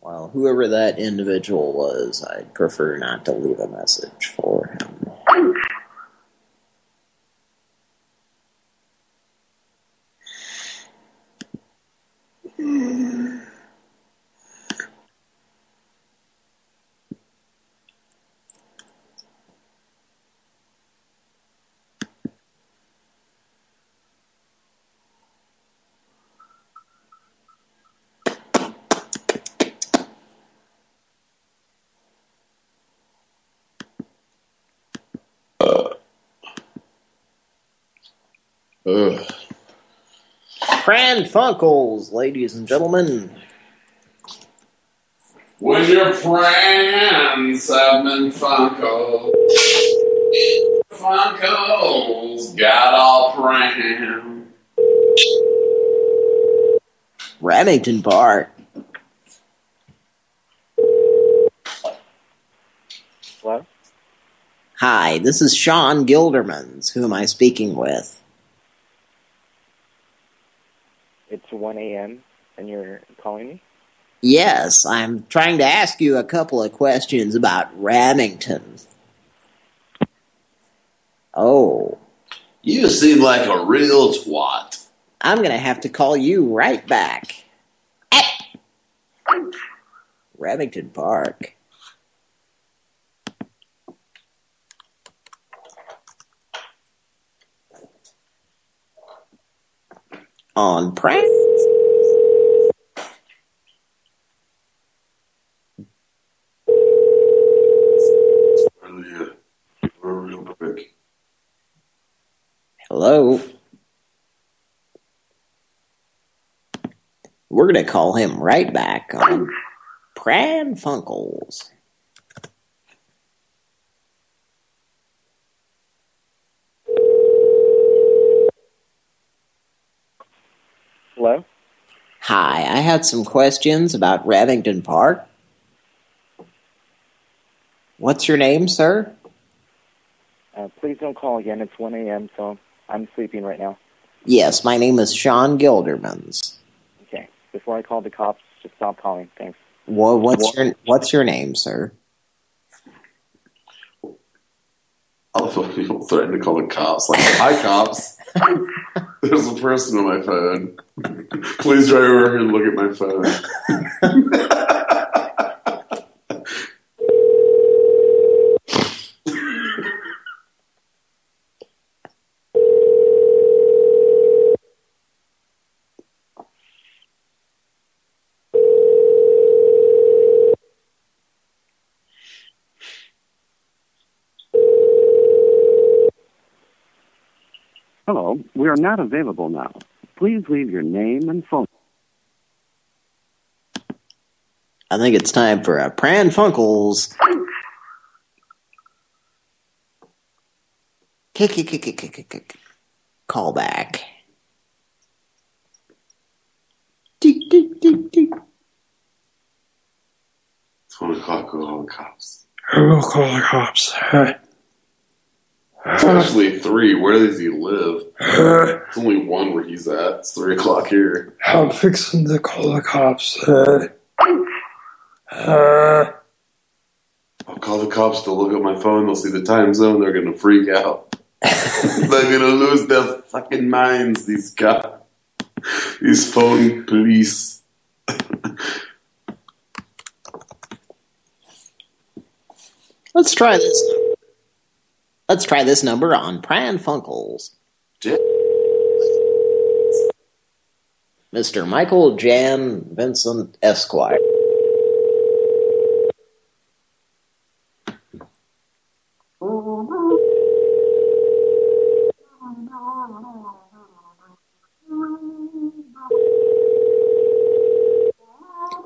Well, whoever that individual was, I'd prefer not to leave a message for him. Hmm. Ugh. Pran Funkels, ladies and gentlemen. When your friends have been Funko, Funkos got all pran. Remington Park. Hello? Hi, this is Sean Gildermans. Who am I speaking with? It's 1 a.m. and you're calling me? Yes, I'm trying to ask you a couple of questions about Remington. Oh. You seem like a real twat. I'm going to have to call you right back. Remington Park. On quick. Hello. We're going to call him right back on Pran Funkels. Hello? Hi, I had some questions about Remington Park. What's your name, sir? Uh, please don't call again. It's 1 a.m., so I'm sleeping right now. Yes, my name is Sean Gildermans. Okay. Before I call the cops, just stop calling. Thanks. Well, what's your What's your name, sir? I love when people threaten to call the cops. Like, hi, cops. There's a person on my phone. Please drive over here and look at my phone. Hello, we are not available now. Please leave your name and phone. I think it's time for a Pran Funkels. Kick, kick, kick, kick, kick, kick, kick. Call back. Tick, tick, tick, tick. It's one o'clock. Go call the cops. We'll call the cops. It's actually three. Where does he live? It's only one where he's at. It's three o'clock here. I'm fixing to call the cops. Uh, uh, I'll call the cops. They'll look at my phone. They'll see the time zone. They're gonna freak out. They're gonna lose their fucking minds. These guys, these phone police. Let's try this. Let's try this number on Pran Funkels. Mr. Michael Jan Vincent Esquire.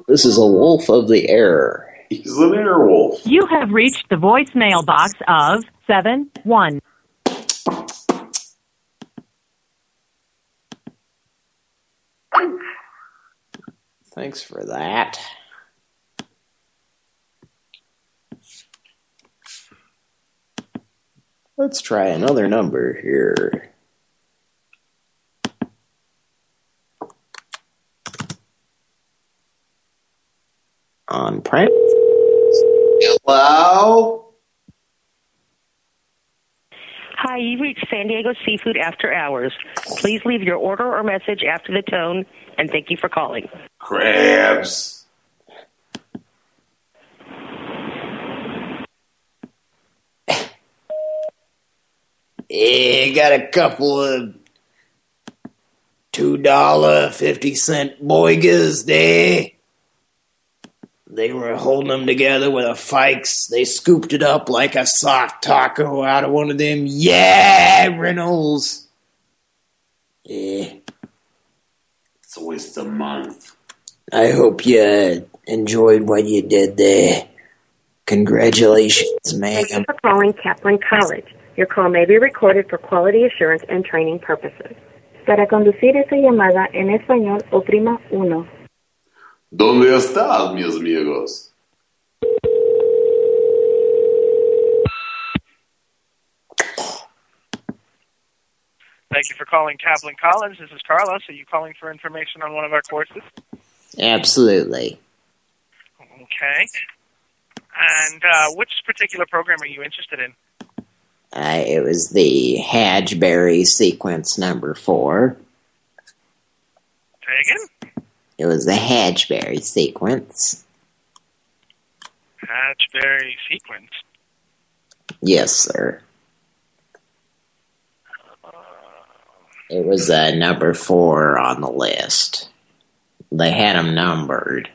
This is a wolf of the air. He's an airwolf. You have reached the voicemail box of 7 1. Thanks for that. Let's try another number here. On print. Hello? Hi, you reached San Diego Seafood After Hours. Please leave your order or message after the tone, and thank you for calling. Crabs. Yeah, got a couple of two dollar fifty cent boigas there. They were holding them together with a fikes. They scooped it up like a soft taco out of one of them. Yeah, Reynolds. Yeah. It's a waste of month. I hope you enjoyed what you did there. Congratulations, ma'am. Thank you for calling Kaplan College. Your call may be recorded for quality assurance and training purposes. Para conducir esa llamada en español, oprima uno. ¿Dónde estás, mis amigos? Thank you for calling Kaplan College. This is Carlos. Are you calling for information on one of our courses? Absolutely. Okay. And uh, which particular program are you interested in? Uh, it was the Hadgeberry sequence number four. Say again? It was the Hatchberry sequence. Hatchberry sequence. Yes, sir. It was uh, number four on the list. They had them numbered.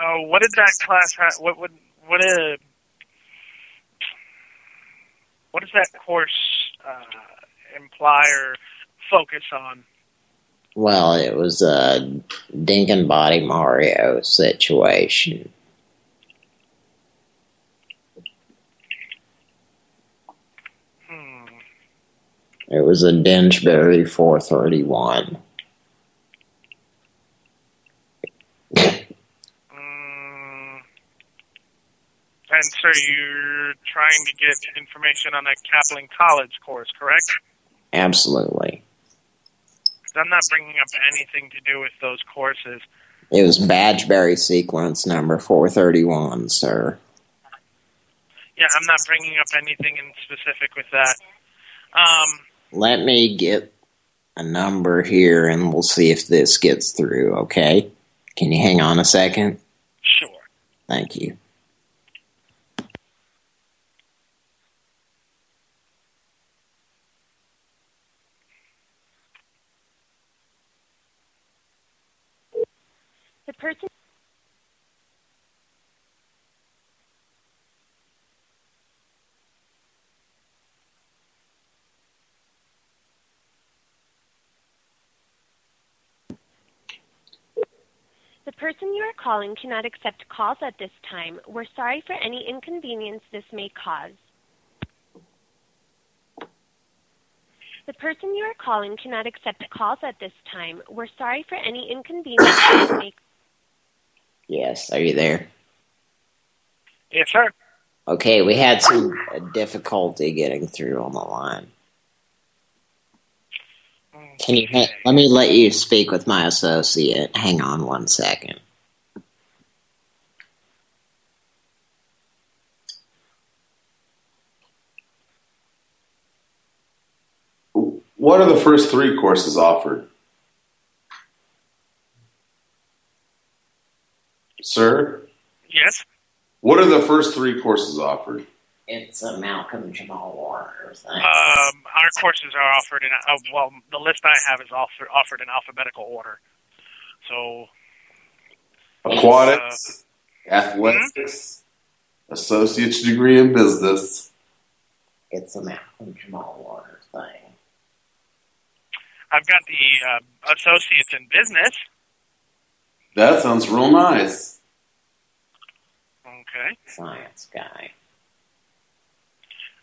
Uh, what did that class have? What would what a what does that course uh, imply or focus on? Well, it was a Dink and Body Mario situation. Hmm. It was a Denchberry 431. Hmm. And so you're trying to get information on that Kaplan College course, correct? Absolutely. I'm not bringing up anything to do with those courses. It was Badgeberry sequence number 431, sir. Yeah, I'm not bringing up anything in specific with that. Um, Let me get a number here and we'll see if this gets through, okay? Can you hang on a second? Sure. Thank you. Person The person you are calling cannot accept calls at this time. We're sorry for any inconvenience this may cause. The person you are calling cannot accept calls at this time. We're sorry for any inconvenience this may Yes, are you there? yes, sir. Okay, we had some difficulty getting through on the line. Can you let me let you speak with my associate? Hang on one second. What are the first three courses offered? Sir? Yes. What are the first three courses offered? It's a Malcolm Jamal Warner thing. Um, our courses are offered in uh, well, the list I have is offer, offered in alphabetical order. So Aquatics, athletics, associate's degree in business. It's a Malcolm Jamal Warner thing. I've got the uh, associates in business. That sounds real nice. Okay. Science guy.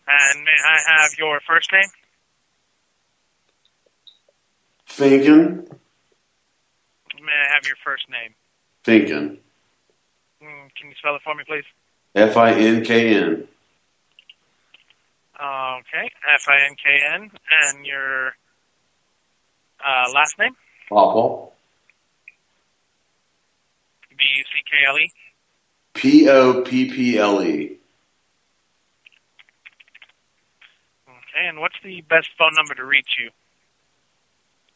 And may I have your first name? Finken? May I have your first name? Finken. Mm, can you spell it for me, please? F-I-N-K-N. Okay. F-I-N-K-N. And your uh, last name? Popple. B-U-C-K-L-E. P-O-P-P-L-E. Okay. And what's the best phone number to reach you?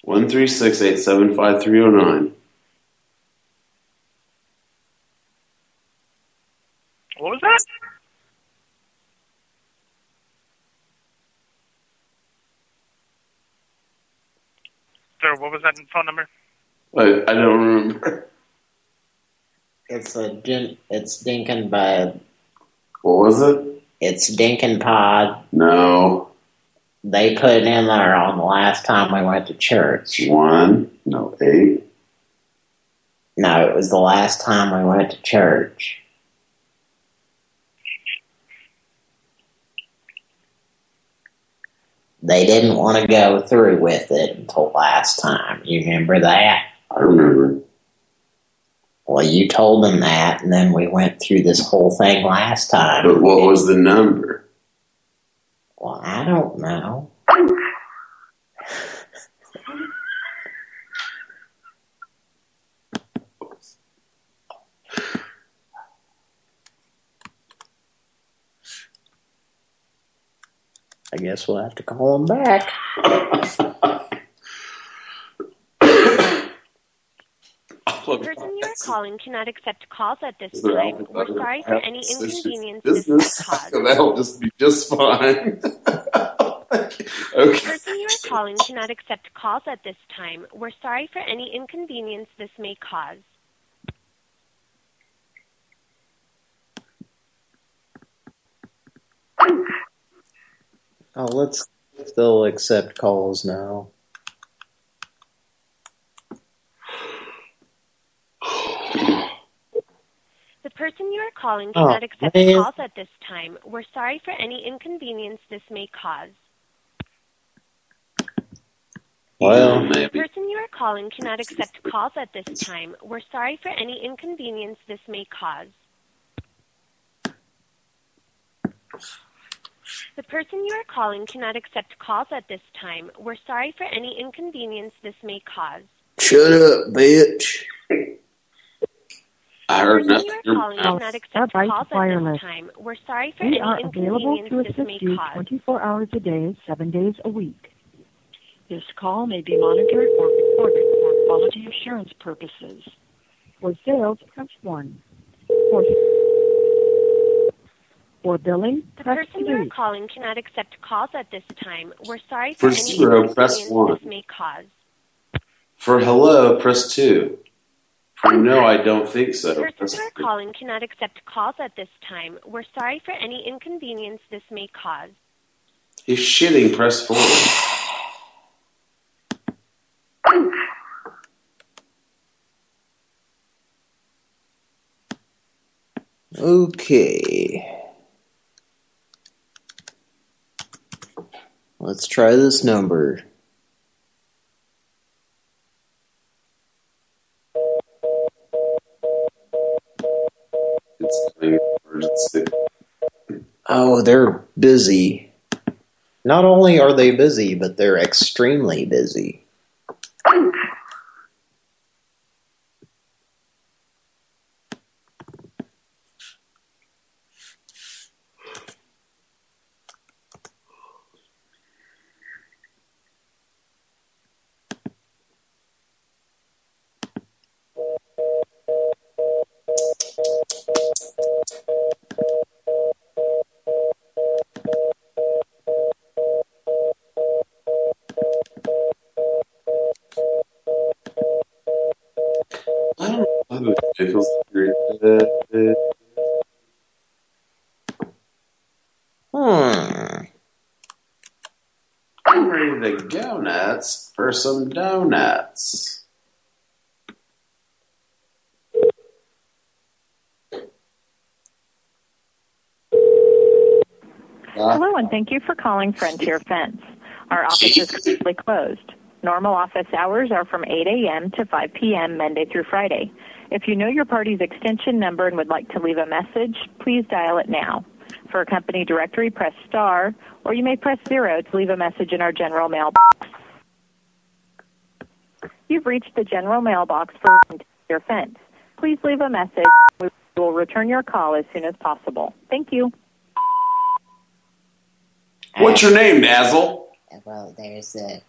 One three six eight seven five three zero nine. What was that? Sir, what was that phone number? I, I don't remember. It's a din it's Dinkin Bud. What was it? It's Dinkin Pod. No. They put it in there on the last time we went to church. One. No, eight. No, it was the last time we went to church. They didn't want to go through with it until last time. You remember that? I remember. Well, you told them that, and then we went through this whole thing last time. But what was the number? Well, I don't know. I guess we'll have to call them back. The person you are calling cannot accept calls at this time. We're sorry for any inconvenience this may business? cause. That'll just be just fine. The person you are calling cannot accept calls at this time. We're sorry for any inconvenience this may cause. Oh, let's if they'll accept calls now. Person you are calling Oh, cannot accept man. calls at this time. We're sorry for any inconvenience this may cause. Well, maybe. The person you are calling cannot accept calls at this time. We're sorry for any inconvenience this may cause. The person you are calling cannot accept calls at this time. We're sorry for any inconvenience this may cause. Shut up, bitch. I heard you are calling is oh, not accepted calls wireless. at this time. We're sorry for we any inconvenience to this may you cause. 24 hours a day, 7 days a week. This call may be monitored or recorded for quality assurance purposes. For sales, press 1. For, for billing, the press person you are calling cannot accept calls at this time. We're sorry for, for any zero, inconvenience press one. this may cause. For hello, press 2 no, I don't think The so. person you are calling cannot accept calls at this time. We're sorry for any inconvenience this may cause. He's shitting. Press four. Okay. Let's try this number. It's an emergency. Oh, they're busy. Not only are they busy, but they're extremely busy. I don't know. It feels. Hmm. I'm ready to go, Nuts. for some donuts. Hello, and thank you for calling Frontier Fence. Our office is currently closed. Normal office hours are from 8 a.m. to 5 p.m. Monday through Friday. If you know your party's extension number and would like to leave a message, please dial it now. For a company directory, press star, or you may press zero to leave a message in our general mailbox. You've reached the general mailbox for Frontier Fence. Please leave a message. We will return your call as soon as possible. Thank you. What's your name, Dazzle? Well, there's a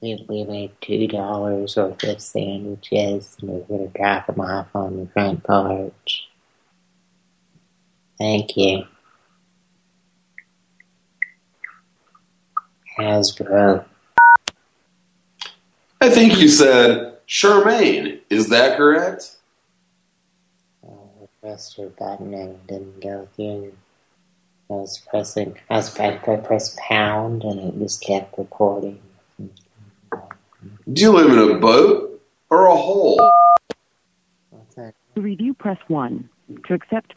we we made two dollars worth of sandwiches and we're gonna drop them off on the front porch. Thank you. Hasbro. I think you said Charmaine. Is that correct? Oh, I pressed your button and it didn't go through. I was pressing, I was to press pound and it just kept recording. Do you live in a boat or a hole? To review, press 1. To accept,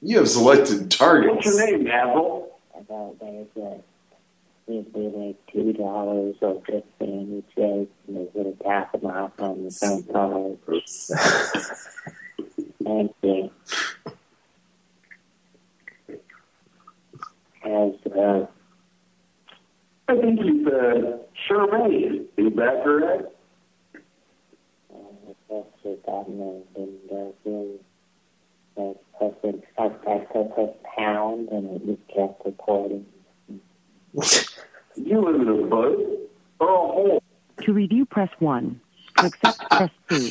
You have selected targets. What's your name, Dazzle? About there's a we we made two dollars worth of sandwiches and we're gonna drop them off on the phone porch. Thank you. Hasbro. Uh, I think you uh, said Charmaine. Is that correct? pressed your button and it didn't go through. I was pressing, I pressed to press pound and it just kept recording. You live in a boat or a hole? to review, press 1. To accept, press 2.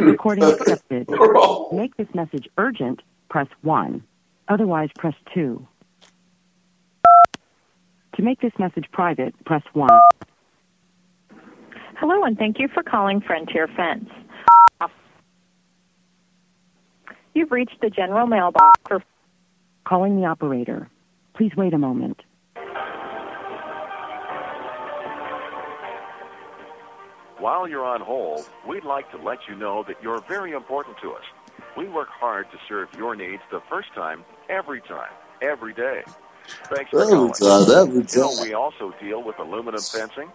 Recording accepted. Make this message urgent, press 1. Otherwise, press 2. To make this message private, press 1. Hello, and thank you for calling Frontier Fence. You've reached the general mailbox for Calling the operator. Please wait a moment. While you're on hold, we'd like to let you know that you're very important to us. We work hard to serve your needs the first time, every time, every day. Thanks for Every calling. time, every You know, we also deal with aluminum fencing.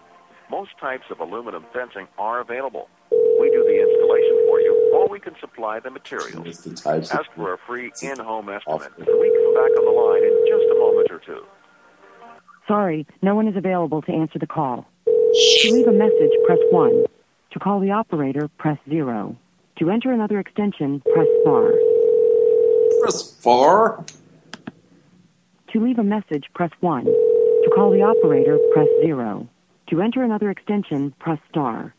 Most types of aluminum fencing are available. We do the installation for you, or we can supply the materials. The Ask for a free in-home estimate, and we can come back on the line in just a moment or two. Sorry, no one is available to answer the call. To leave a message, press 1. To call the operator, press 0. To enter another extension, press star. Press far. To leave a message, press 1. To call the operator, press 0. To enter another extension, press star.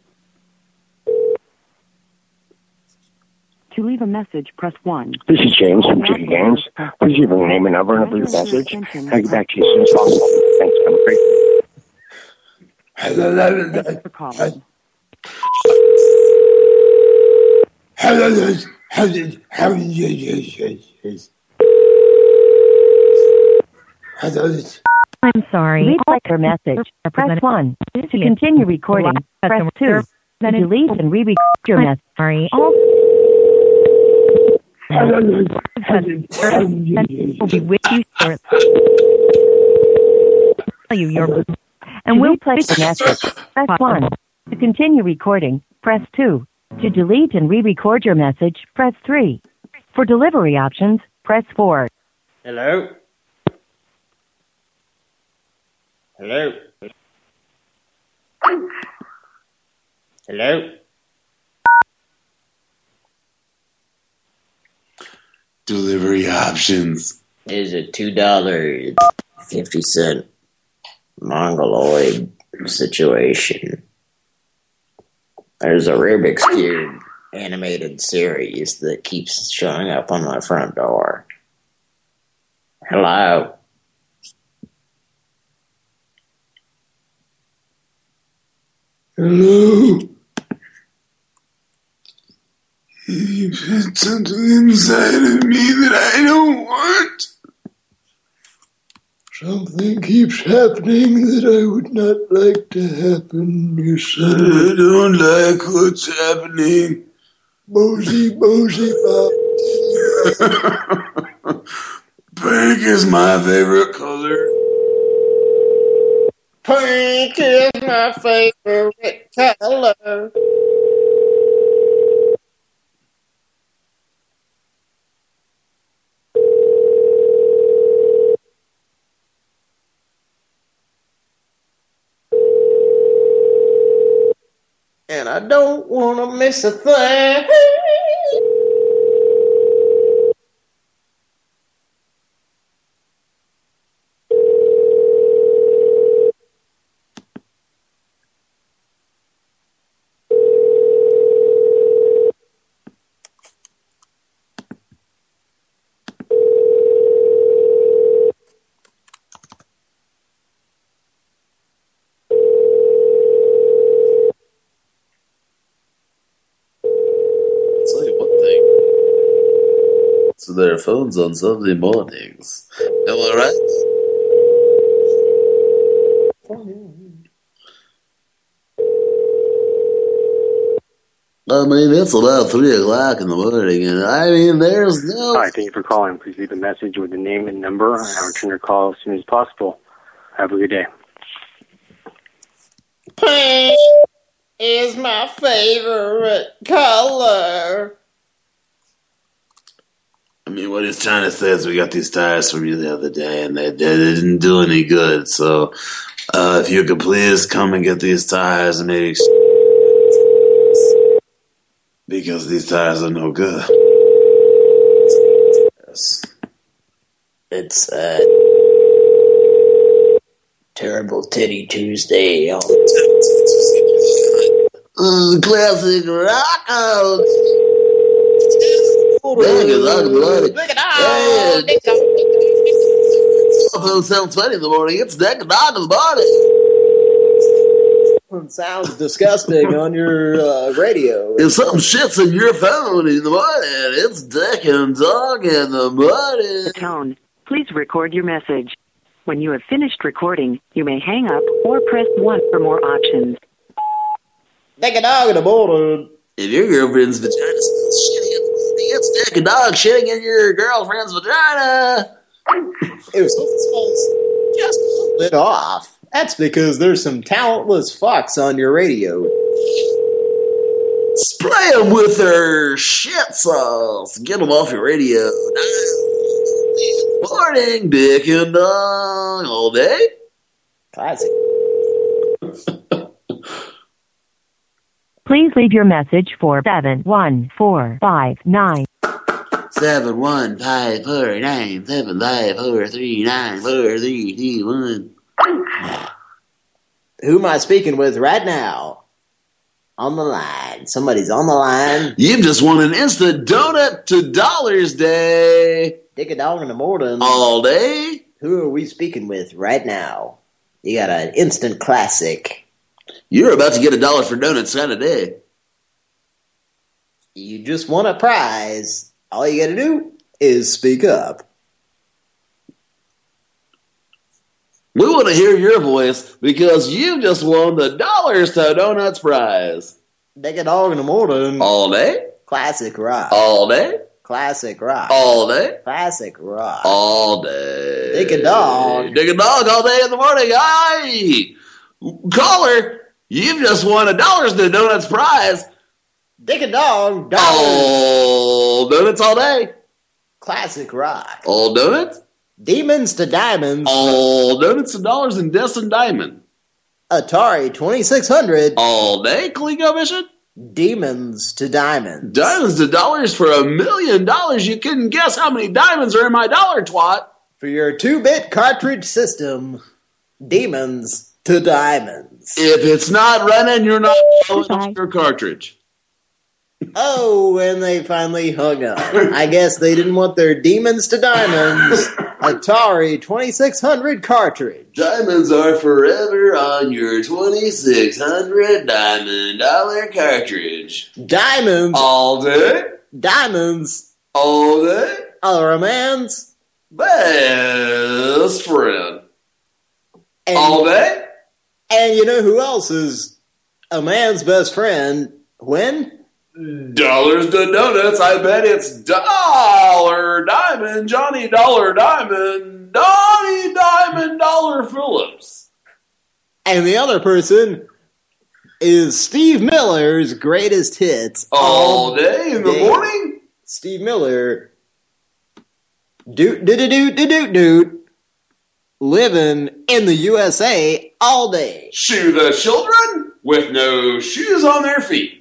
To leave a message, press 1. This is James from Jiggy Games. Please leave your name and number and a brief message. I'll get back to you as soon as possible. Thanks. Have a great Thanks for calling. I'm sorry. Leave your message. Press 1. To continue recording, press 2. To delete and re-record your message. Sorry. will be with you shortly. Tell you your and we'll play the message. Press 1. To continue recording, press 2. To delete and re-record your message, press 3. For delivery options, press 4. Hello? Hello? Hello? Delivery options. Is a two dollar fifty cent mongoloid situation. There's a Rubik's Cube animated series that keeps showing up on my front door. Hello? Hello? You put something inside of me that I don't want. Something keeps happening that I would not like to happen, you said I don't like what's happening. Mosey, Mosey, Bob. Pink is my favorite color. Pink is my favorite color. And I don't want to miss a thing. tell you one thing. So their phones on Sunday mornings. Am I right? I mean, it's about 3 o'clock in the morning, and I mean, there's no... Hi, thank you for calling. Please leave a message with the name and number. And I'll return your call as soon as possible. Have a good day. Pink is my favorite color. I mean, what he's trying to say is we got these tires from you the other day, and they, they didn't do any good. So, uh, if you could please come and get these tires and maybe... Because these tires are no good. Yes. It's uh terrible titty Tuesday. Uh, classic rock out. Dang it, I'm bloody. Telephone sounds funny in the morning. It's deck and dog in the morning. Sounds disgusting on your uh, radio. If something shits in your phone in the morning, it's deck and dog in the morning. The tone. Please record your message. When you have finished recording, you may hang up or press 1 for more options. Take a dog in the morning. If your girlfriend's vagina smells shitty in the morning, it's dog shitting in your girlfriend's vagina. It was smells just a little bit off. That's because there's some talentless fucks on your radio. Spray them with their shit sauce. Get them off your radio. Morning, dick and dog all day. Classic. Please leave your message for 71459. Seven one five four nine seven five four three nine four three two one. Who am I speaking with right now? On the line. Somebody's on the line. You've just won an instant donut to Dollars Day. Dick a dog in the morning. All day? Who are we speaking with right now? You got an instant classic. You're about to get a dollar for donuts kind of day. You just won a prize. All you gotta do is speak up. We want to hear your voice because you just won the Dollars to Donuts prize. Dick a dog in the morning. All day? Classic rock. All day? Classic rock. All day? Classic rock. All day. Dick a dog. Dick a dog all day in the morning. Aye! Caller, you've just won a Dollars to Donuts prize. Dick and dog. Dollars. All donuts all day. Classic rock. All donuts? Demons to diamonds. All donuts and dollars and Dustin Diamond. Atari 2600. All day, ColecoVision? Demons to diamonds. Diamonds to dollars for a million dollars. You couldn't guess how many diamonds are in my dollar twat. For your 2-bit cartridge system. Demons to diamonds. If it's not running, you're not filling up your cartridge. Oh, and they finally hung up. I guess they didn't want their demons to diamonds. Atari 2600 cartridge. Diamonds are forever on your 2600 diamond dollar cartridge. Diamonds. All day? Diamonds. All day? All romance. Best friend. And, All day? And you know who else is a man's best friend? When? Dollars to donuts. I bet it's Dollar Diamond, Johnny Dollar Diamond, Donnie Diamond Dollar Phillips. And the other person is Steve Miller's greatest hits All day in the morning? Steve Miller, doot doot doot doot doot doot, living in the USA all day. Shoe the children with no shoes on their feet.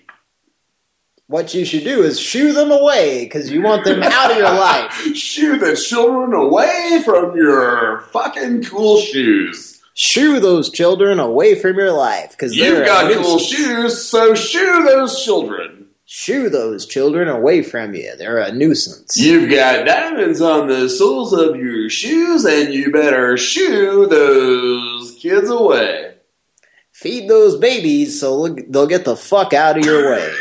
What you should do is shoo them away because you want them out of your life. Shoo the children away from your fucking cool shoes. Shoo those children away from your life because You've got cool shoes, so shoo those children. Shoo those children away from you. They're a nuisance. You've got diamonds on the soles of your shoes, and you better shoo those kids away. Feed those babies so they'll get the fuck out of your way.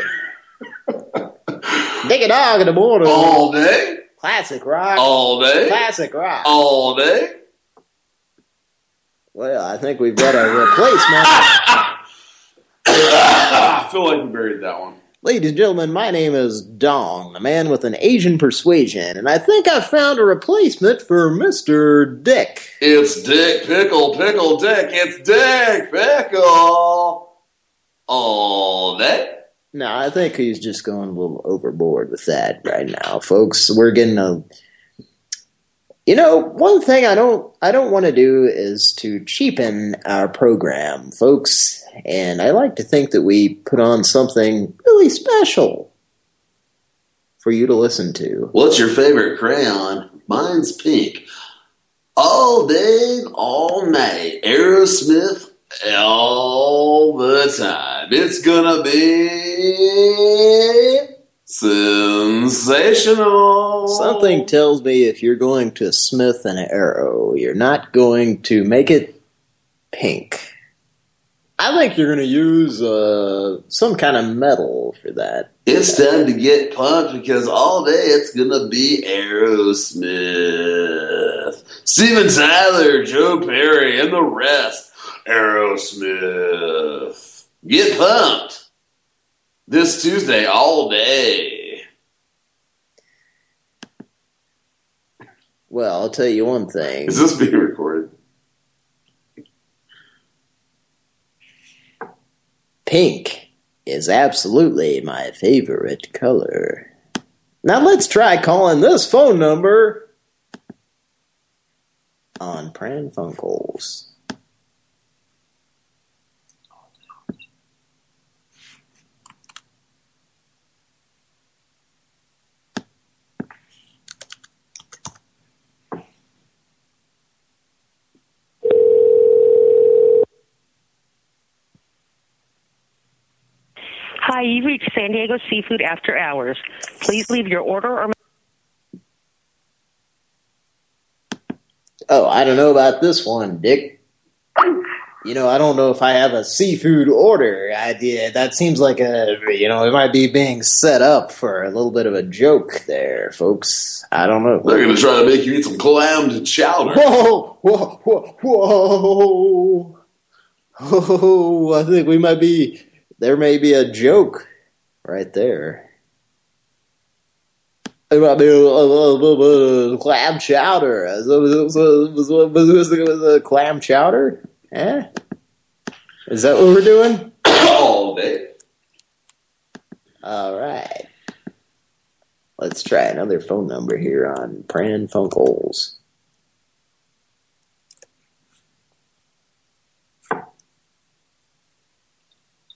Dig a dog in the morning. All day? Classic rock. All day? Classic rock. All day? Well, I think we've got a replacement. I feel like we buried that one. Ladies and gentlemen, my name is Dong, the man with an Asian persuasion, and I think I've found a replacement for Mr. Dick. It's Dick Pickle, Pickle Dick. It's Dick Pickle. All day? No, I think he's just going a little overboard with that right now, folks. We're getting a you know, one thing I don't I don't want to do is to cheapen our program, folks, and I like to think that we put on something really special for you to listen to. What's your favorite crayon? Mine's pink. All day, all night. Aerosmith all the time. It's gonna be sensational. Something tells me if you're going to smith an arrow, you're not going to make it pink. I think you're going to use uh, some kind of metal for that. It's time to get pumped because all day it's gonna be Aerosmith. Steven Tyler, Joe Perry, and the rest. Aerosmith. Get pumped. This Tuesday all day. Well, I'll tell you one thing. Is this being recorded? Pink is absolutely my favorite color. Now let's try calling this phone number on Pran Funkels. Hi, you've reached San Diego Seafood After Hours. Please leave your order or Oh, I don't know about this one, Dick. You know, I don't know if I have a seafood order idea. That seems like a, you know, it might be being set up for a little bit of a joke there, folks. I don't know. They're gonna try to make you eat some clammed chowder. Whoa, whoa, whoa, whoa. Oh, I think we might be, there may be a joke right there. It clam chowder. Clam chowder? Eh? Is that what we're doing? all day. All right. Let's try another phone number here on Pran Funkels.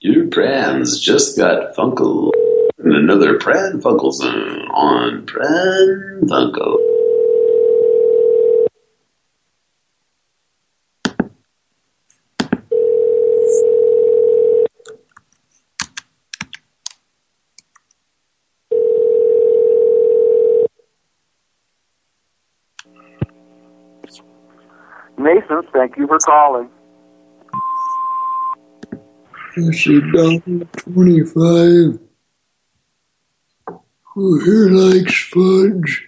Your Prans just got Funkle. And another Pran Funkle zone on Pran Funkel. Mason, thank you for calling. That's a twenty-five. Who here likes fudge?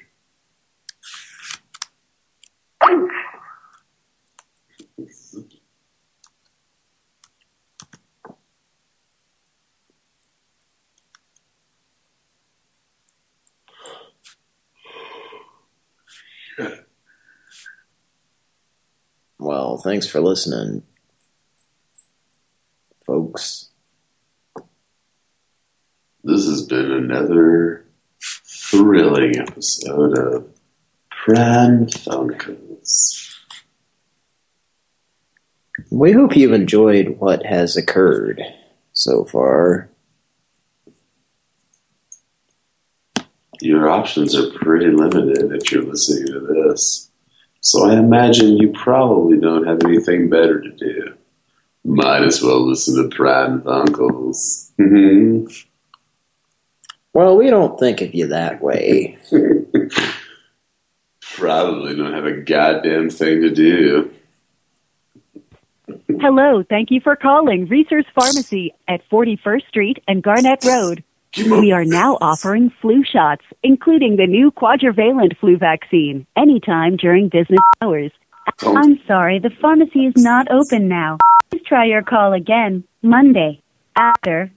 Well, thanks for listening folks. This has been another thrilling episode of Pran Funkels. We hope you've enjoyed what has occurred so far. Your options are pretty limited if you're listening to this. So I imagine you probably don't have anything better to do. Might as well listen to Brad and Funkels. Well, we don't think of you that way. Probably don't have a goddamn thing to do. Hello, thank you for calling Research Pharmacy at 41st Street and Garnett Road. We are now offering flu shots, including the new quadrivalent flu vaccine, anytime during business hours. I'm sorry, the pharmacy is not open now. Please try your call again Monday after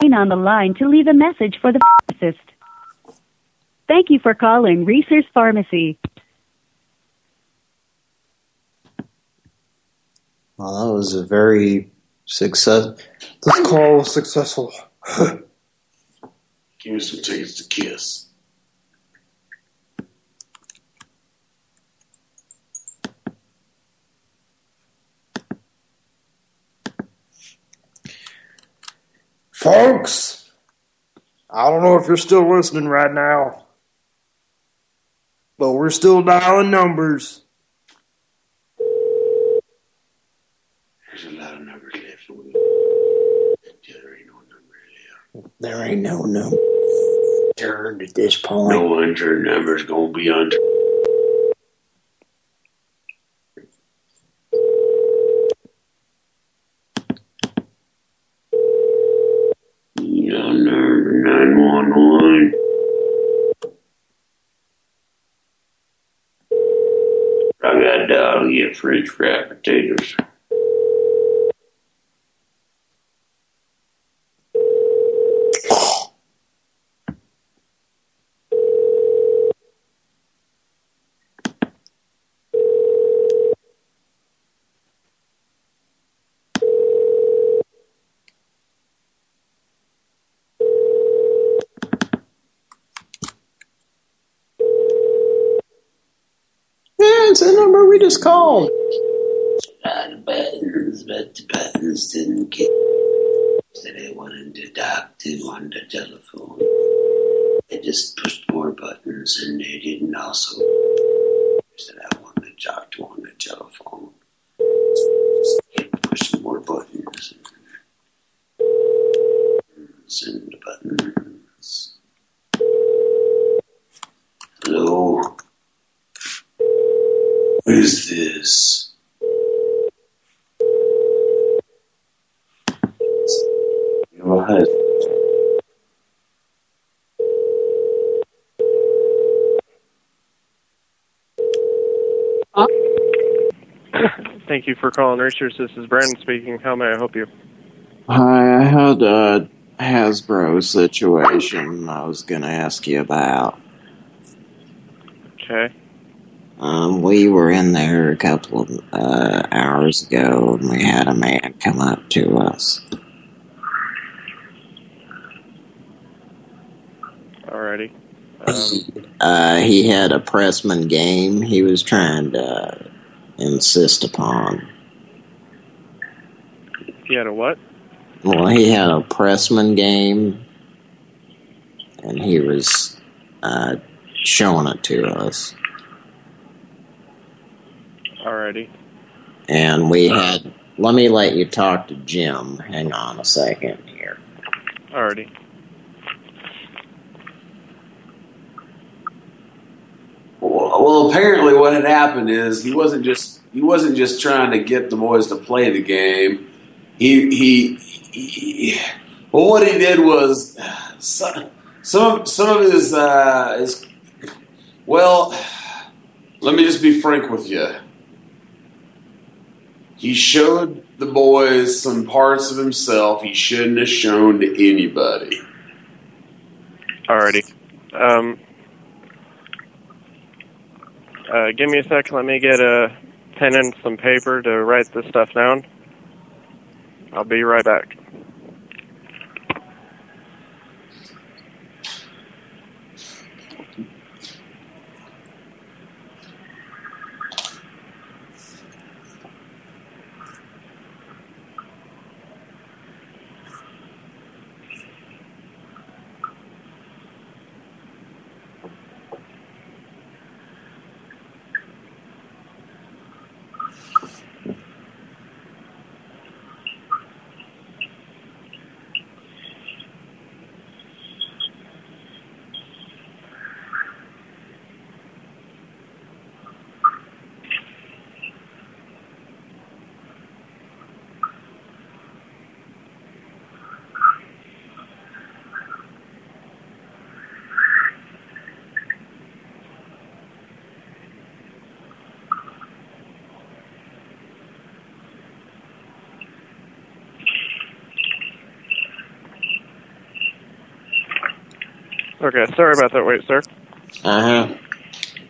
on the line to leave a message for the pharmacist. Thank you for calling Research Pharmacy. Well, that was a very success. This call was successful. Give me some tickets to Kiss. Folks, I don't know if you're still listening right now, but we're still dialing numbers. There's a lot of numbers left. There ain't no number turned at this point. No unturned number's gonna be unturned. Your number 911. I got down to get french fried potatoes. Yeah, it's the number we just called. of buttons, but the buttons didn't get that I wanted to talk to on the telephone. I just pushed more buttons and they didn't also Said I wanted to talk to on the telephone. Kept more buttons and the buttons. Hello? What is this? What? Thank you for calling Research. This is Brandon speaking. How may I help you? Hi, I had a Hasbro situation I was going to ask you about. Okay. Um, we were in there a couple of uh, hours ago, and we had a man come up to us. Alrighty. Um, Uh, he had a Pressman game he was trying to insist upon. He had a what? Well, he had a Pressman game, and he was uh, showing it to us. Alrighty. And we had... Let me let you talk to Jim. Hang on a second here. Alrighty. Well, well, apparently what had happened is he wasn't just he wasn't just trying to get the boys to play the game. He he, he well, what he did was some some some of his uh, his well. Let me just be frank with you. He showed the boys some parts of himself he shouldn't have shown to anybody. Alrighty. Um, Uh, give me a second. Let me get a pen and some paper to write this stuff down. I'll be right back. Okay, sorry about that wait, sir. Uh huh.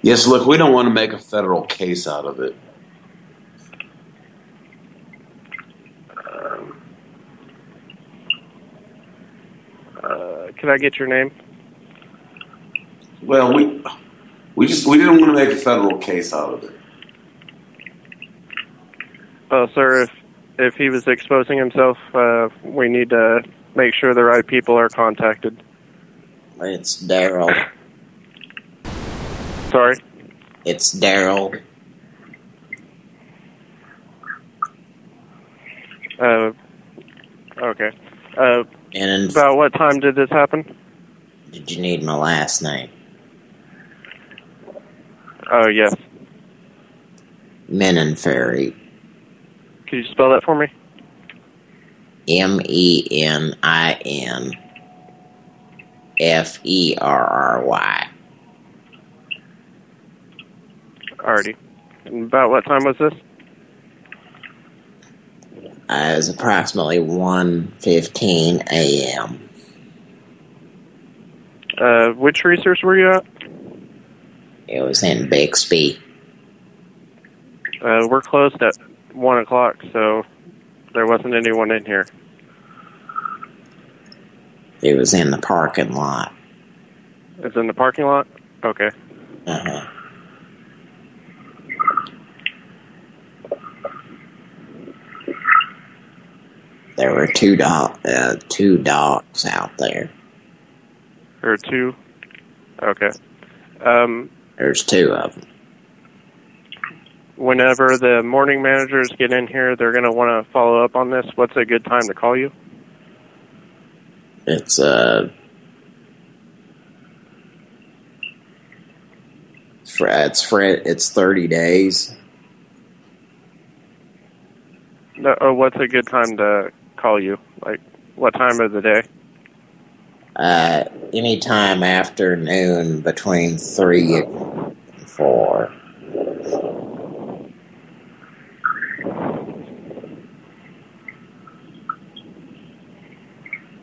Yes, look, we don't want to make a federal case out of it. Uh, can I get your name? Well, we we just we didn't want to make a federal case out of it. Oh, sir, if if he was exposing himself, uh, we need to make sure the right people are contacted. It's Daryl. Sorry? It's Daryl. Uh, okay. Uh, And about what time did this happen? did you need my last name? Oh, yes. Menonferry. Could you spell that for me? M E N I N F E R R Y. Alrighty. And about what time was this? Uh, it was approximately 1.15 a.m. Uh, which research were you at? It was in Bixby. Uh, we're closed at 1 o'clock, so there wasn't anyone in here. It was in the parking lot. It's in the parking lot? Okay. Uh-huh. There were two dog, uh, two dogs out there. There Or two? Okay. Um, There's two of them. whenever the morning managers get in here, they're going to want to follow up on this. What's a good time to call you? It's uh, it's Fred. It's thirty days. No, or what's a good time to call you? Like, what time of the day? Uh, anytime after noon between three and four.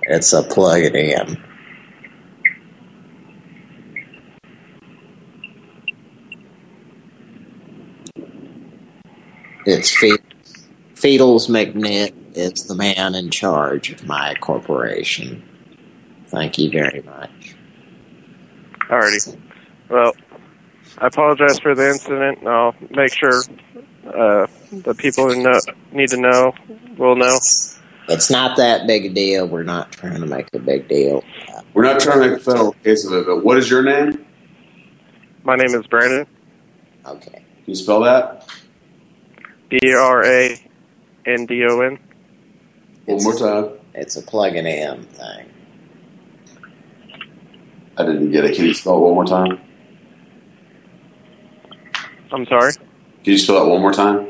It's a plug it in. It's Fe- Fetals McNitt is the man in charge of my corporation. Thank you very much. Alrighty. Well, I apologize for the incident. I'll make sure uh, the people who know, need to know will know. It's not that big a deal. We're not trying to make a big deal. We're not trying to make a federal case of it, but what is your name? My name is Brandon. Okay. Can you spell that? B R A N D O N. One more time. It's a plug-in in thing. I didn't get it. Can you spell it one more time? I'm sorry. Can you spell that one more time?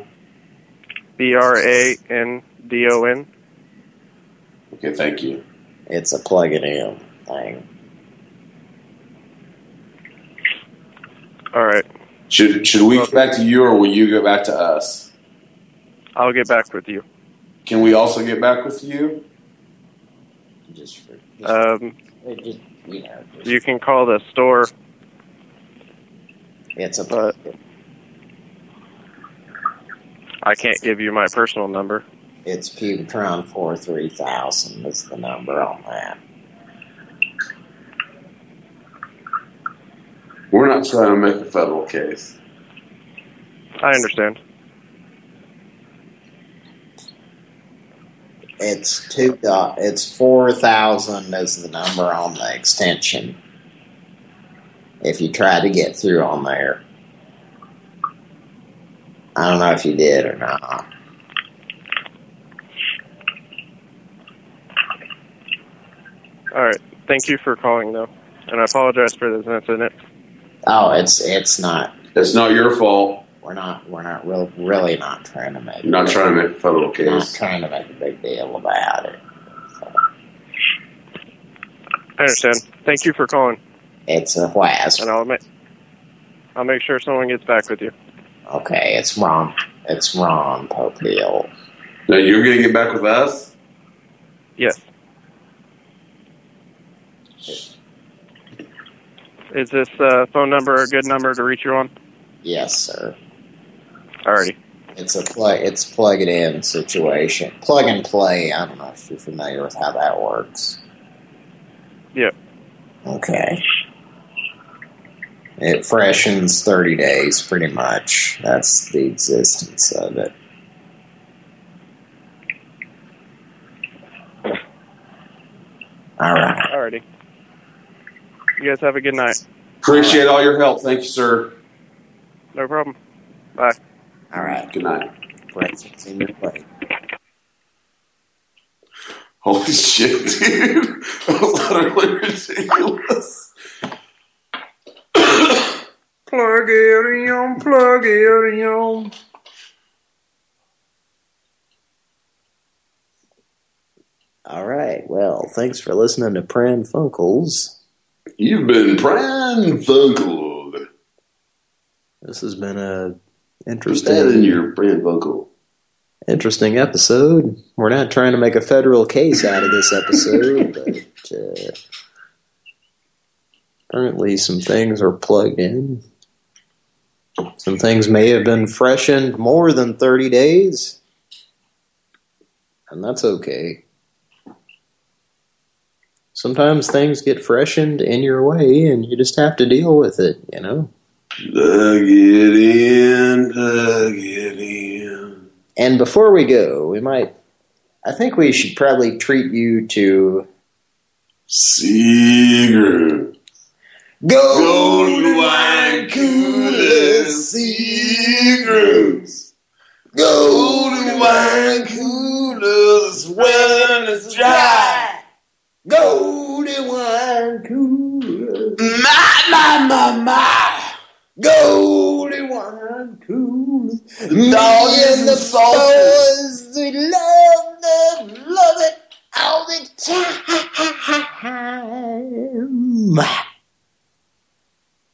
B R A N D O N. Okay, thank you. It's a plug-in in thing. All right. Should should we get back to you, or will you get back to us? I'll get back with you. Can we also get back with you? Just for Um, just, you know, you can call the store. It's a but I can't give you my personal number. It's Pubitron 43000 is the number on that. We're not trying to make a federal case. I understand. It's two. Uh, it's four thousand is the number on the extension. If you try to get through on there, I don't know if you did or not. All right. Thank you for calling, though, and I apologize for this incident. Oh, it's it's not. It's not your fault. We're not. We're not real. Really not trying to make. You're not trying to make a federal Not trying to make a big deal about it. I understand. Thank you for calling, It's a whas. and I'll make I'll make sure someone gets back with you. Okay, it's Ron. It's Ron Popeil. Now you're gonna get back with us? Yes. Is this uh, phone number a good number to reach you on? Yes, sir. Alrighty. It's a plug. It's plug it in situation. Plug and play. I don't know if you're familiar with how that works. Yep. Okay. It freshens 30 days, pretty much. That's the existence of it. All right. Alrighty. You guys have a good night. Appreciate all your help. Thank you, sir. No problem. Bye. All right. Good night. Presence in your plate. Holy shit, dude. That was utterly ridiculous. plug it in, plug it in. All right. Well, thanks for listening to Pran Funkels. You've been Pran Funkled. This has been a Put interesting, that in your Pran Funkle. interesting episode. We're not trying to make a federal case out of this episode, but uh, apparently some things are plugged in. Some things may have been freshened more than 30 days, and that's okay. Sometimes things get freshened in your way, and you just have to deal with it, you know? Plug it in, plug it in. And before we go, we might... I think we should probably treat you to... Seagram. Golden wine cooler, Seagrams. Golden wine coolers when it's dry. Golden wine cooler. My, my, my, my. Golden wine cooler. Dog and the sausage. we love, love, love it all the time.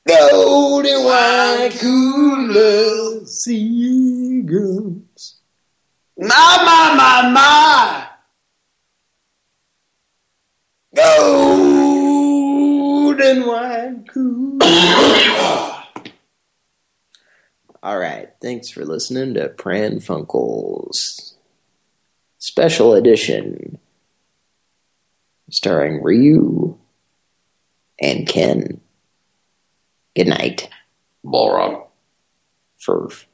Golden wine cooler. Seagulls. My, my, my, my. Golden wine cooler. All right. Thanks for listening to Pran Funkels Special Edition, starring Ryu and Ken. Good night. Balrog. Furf.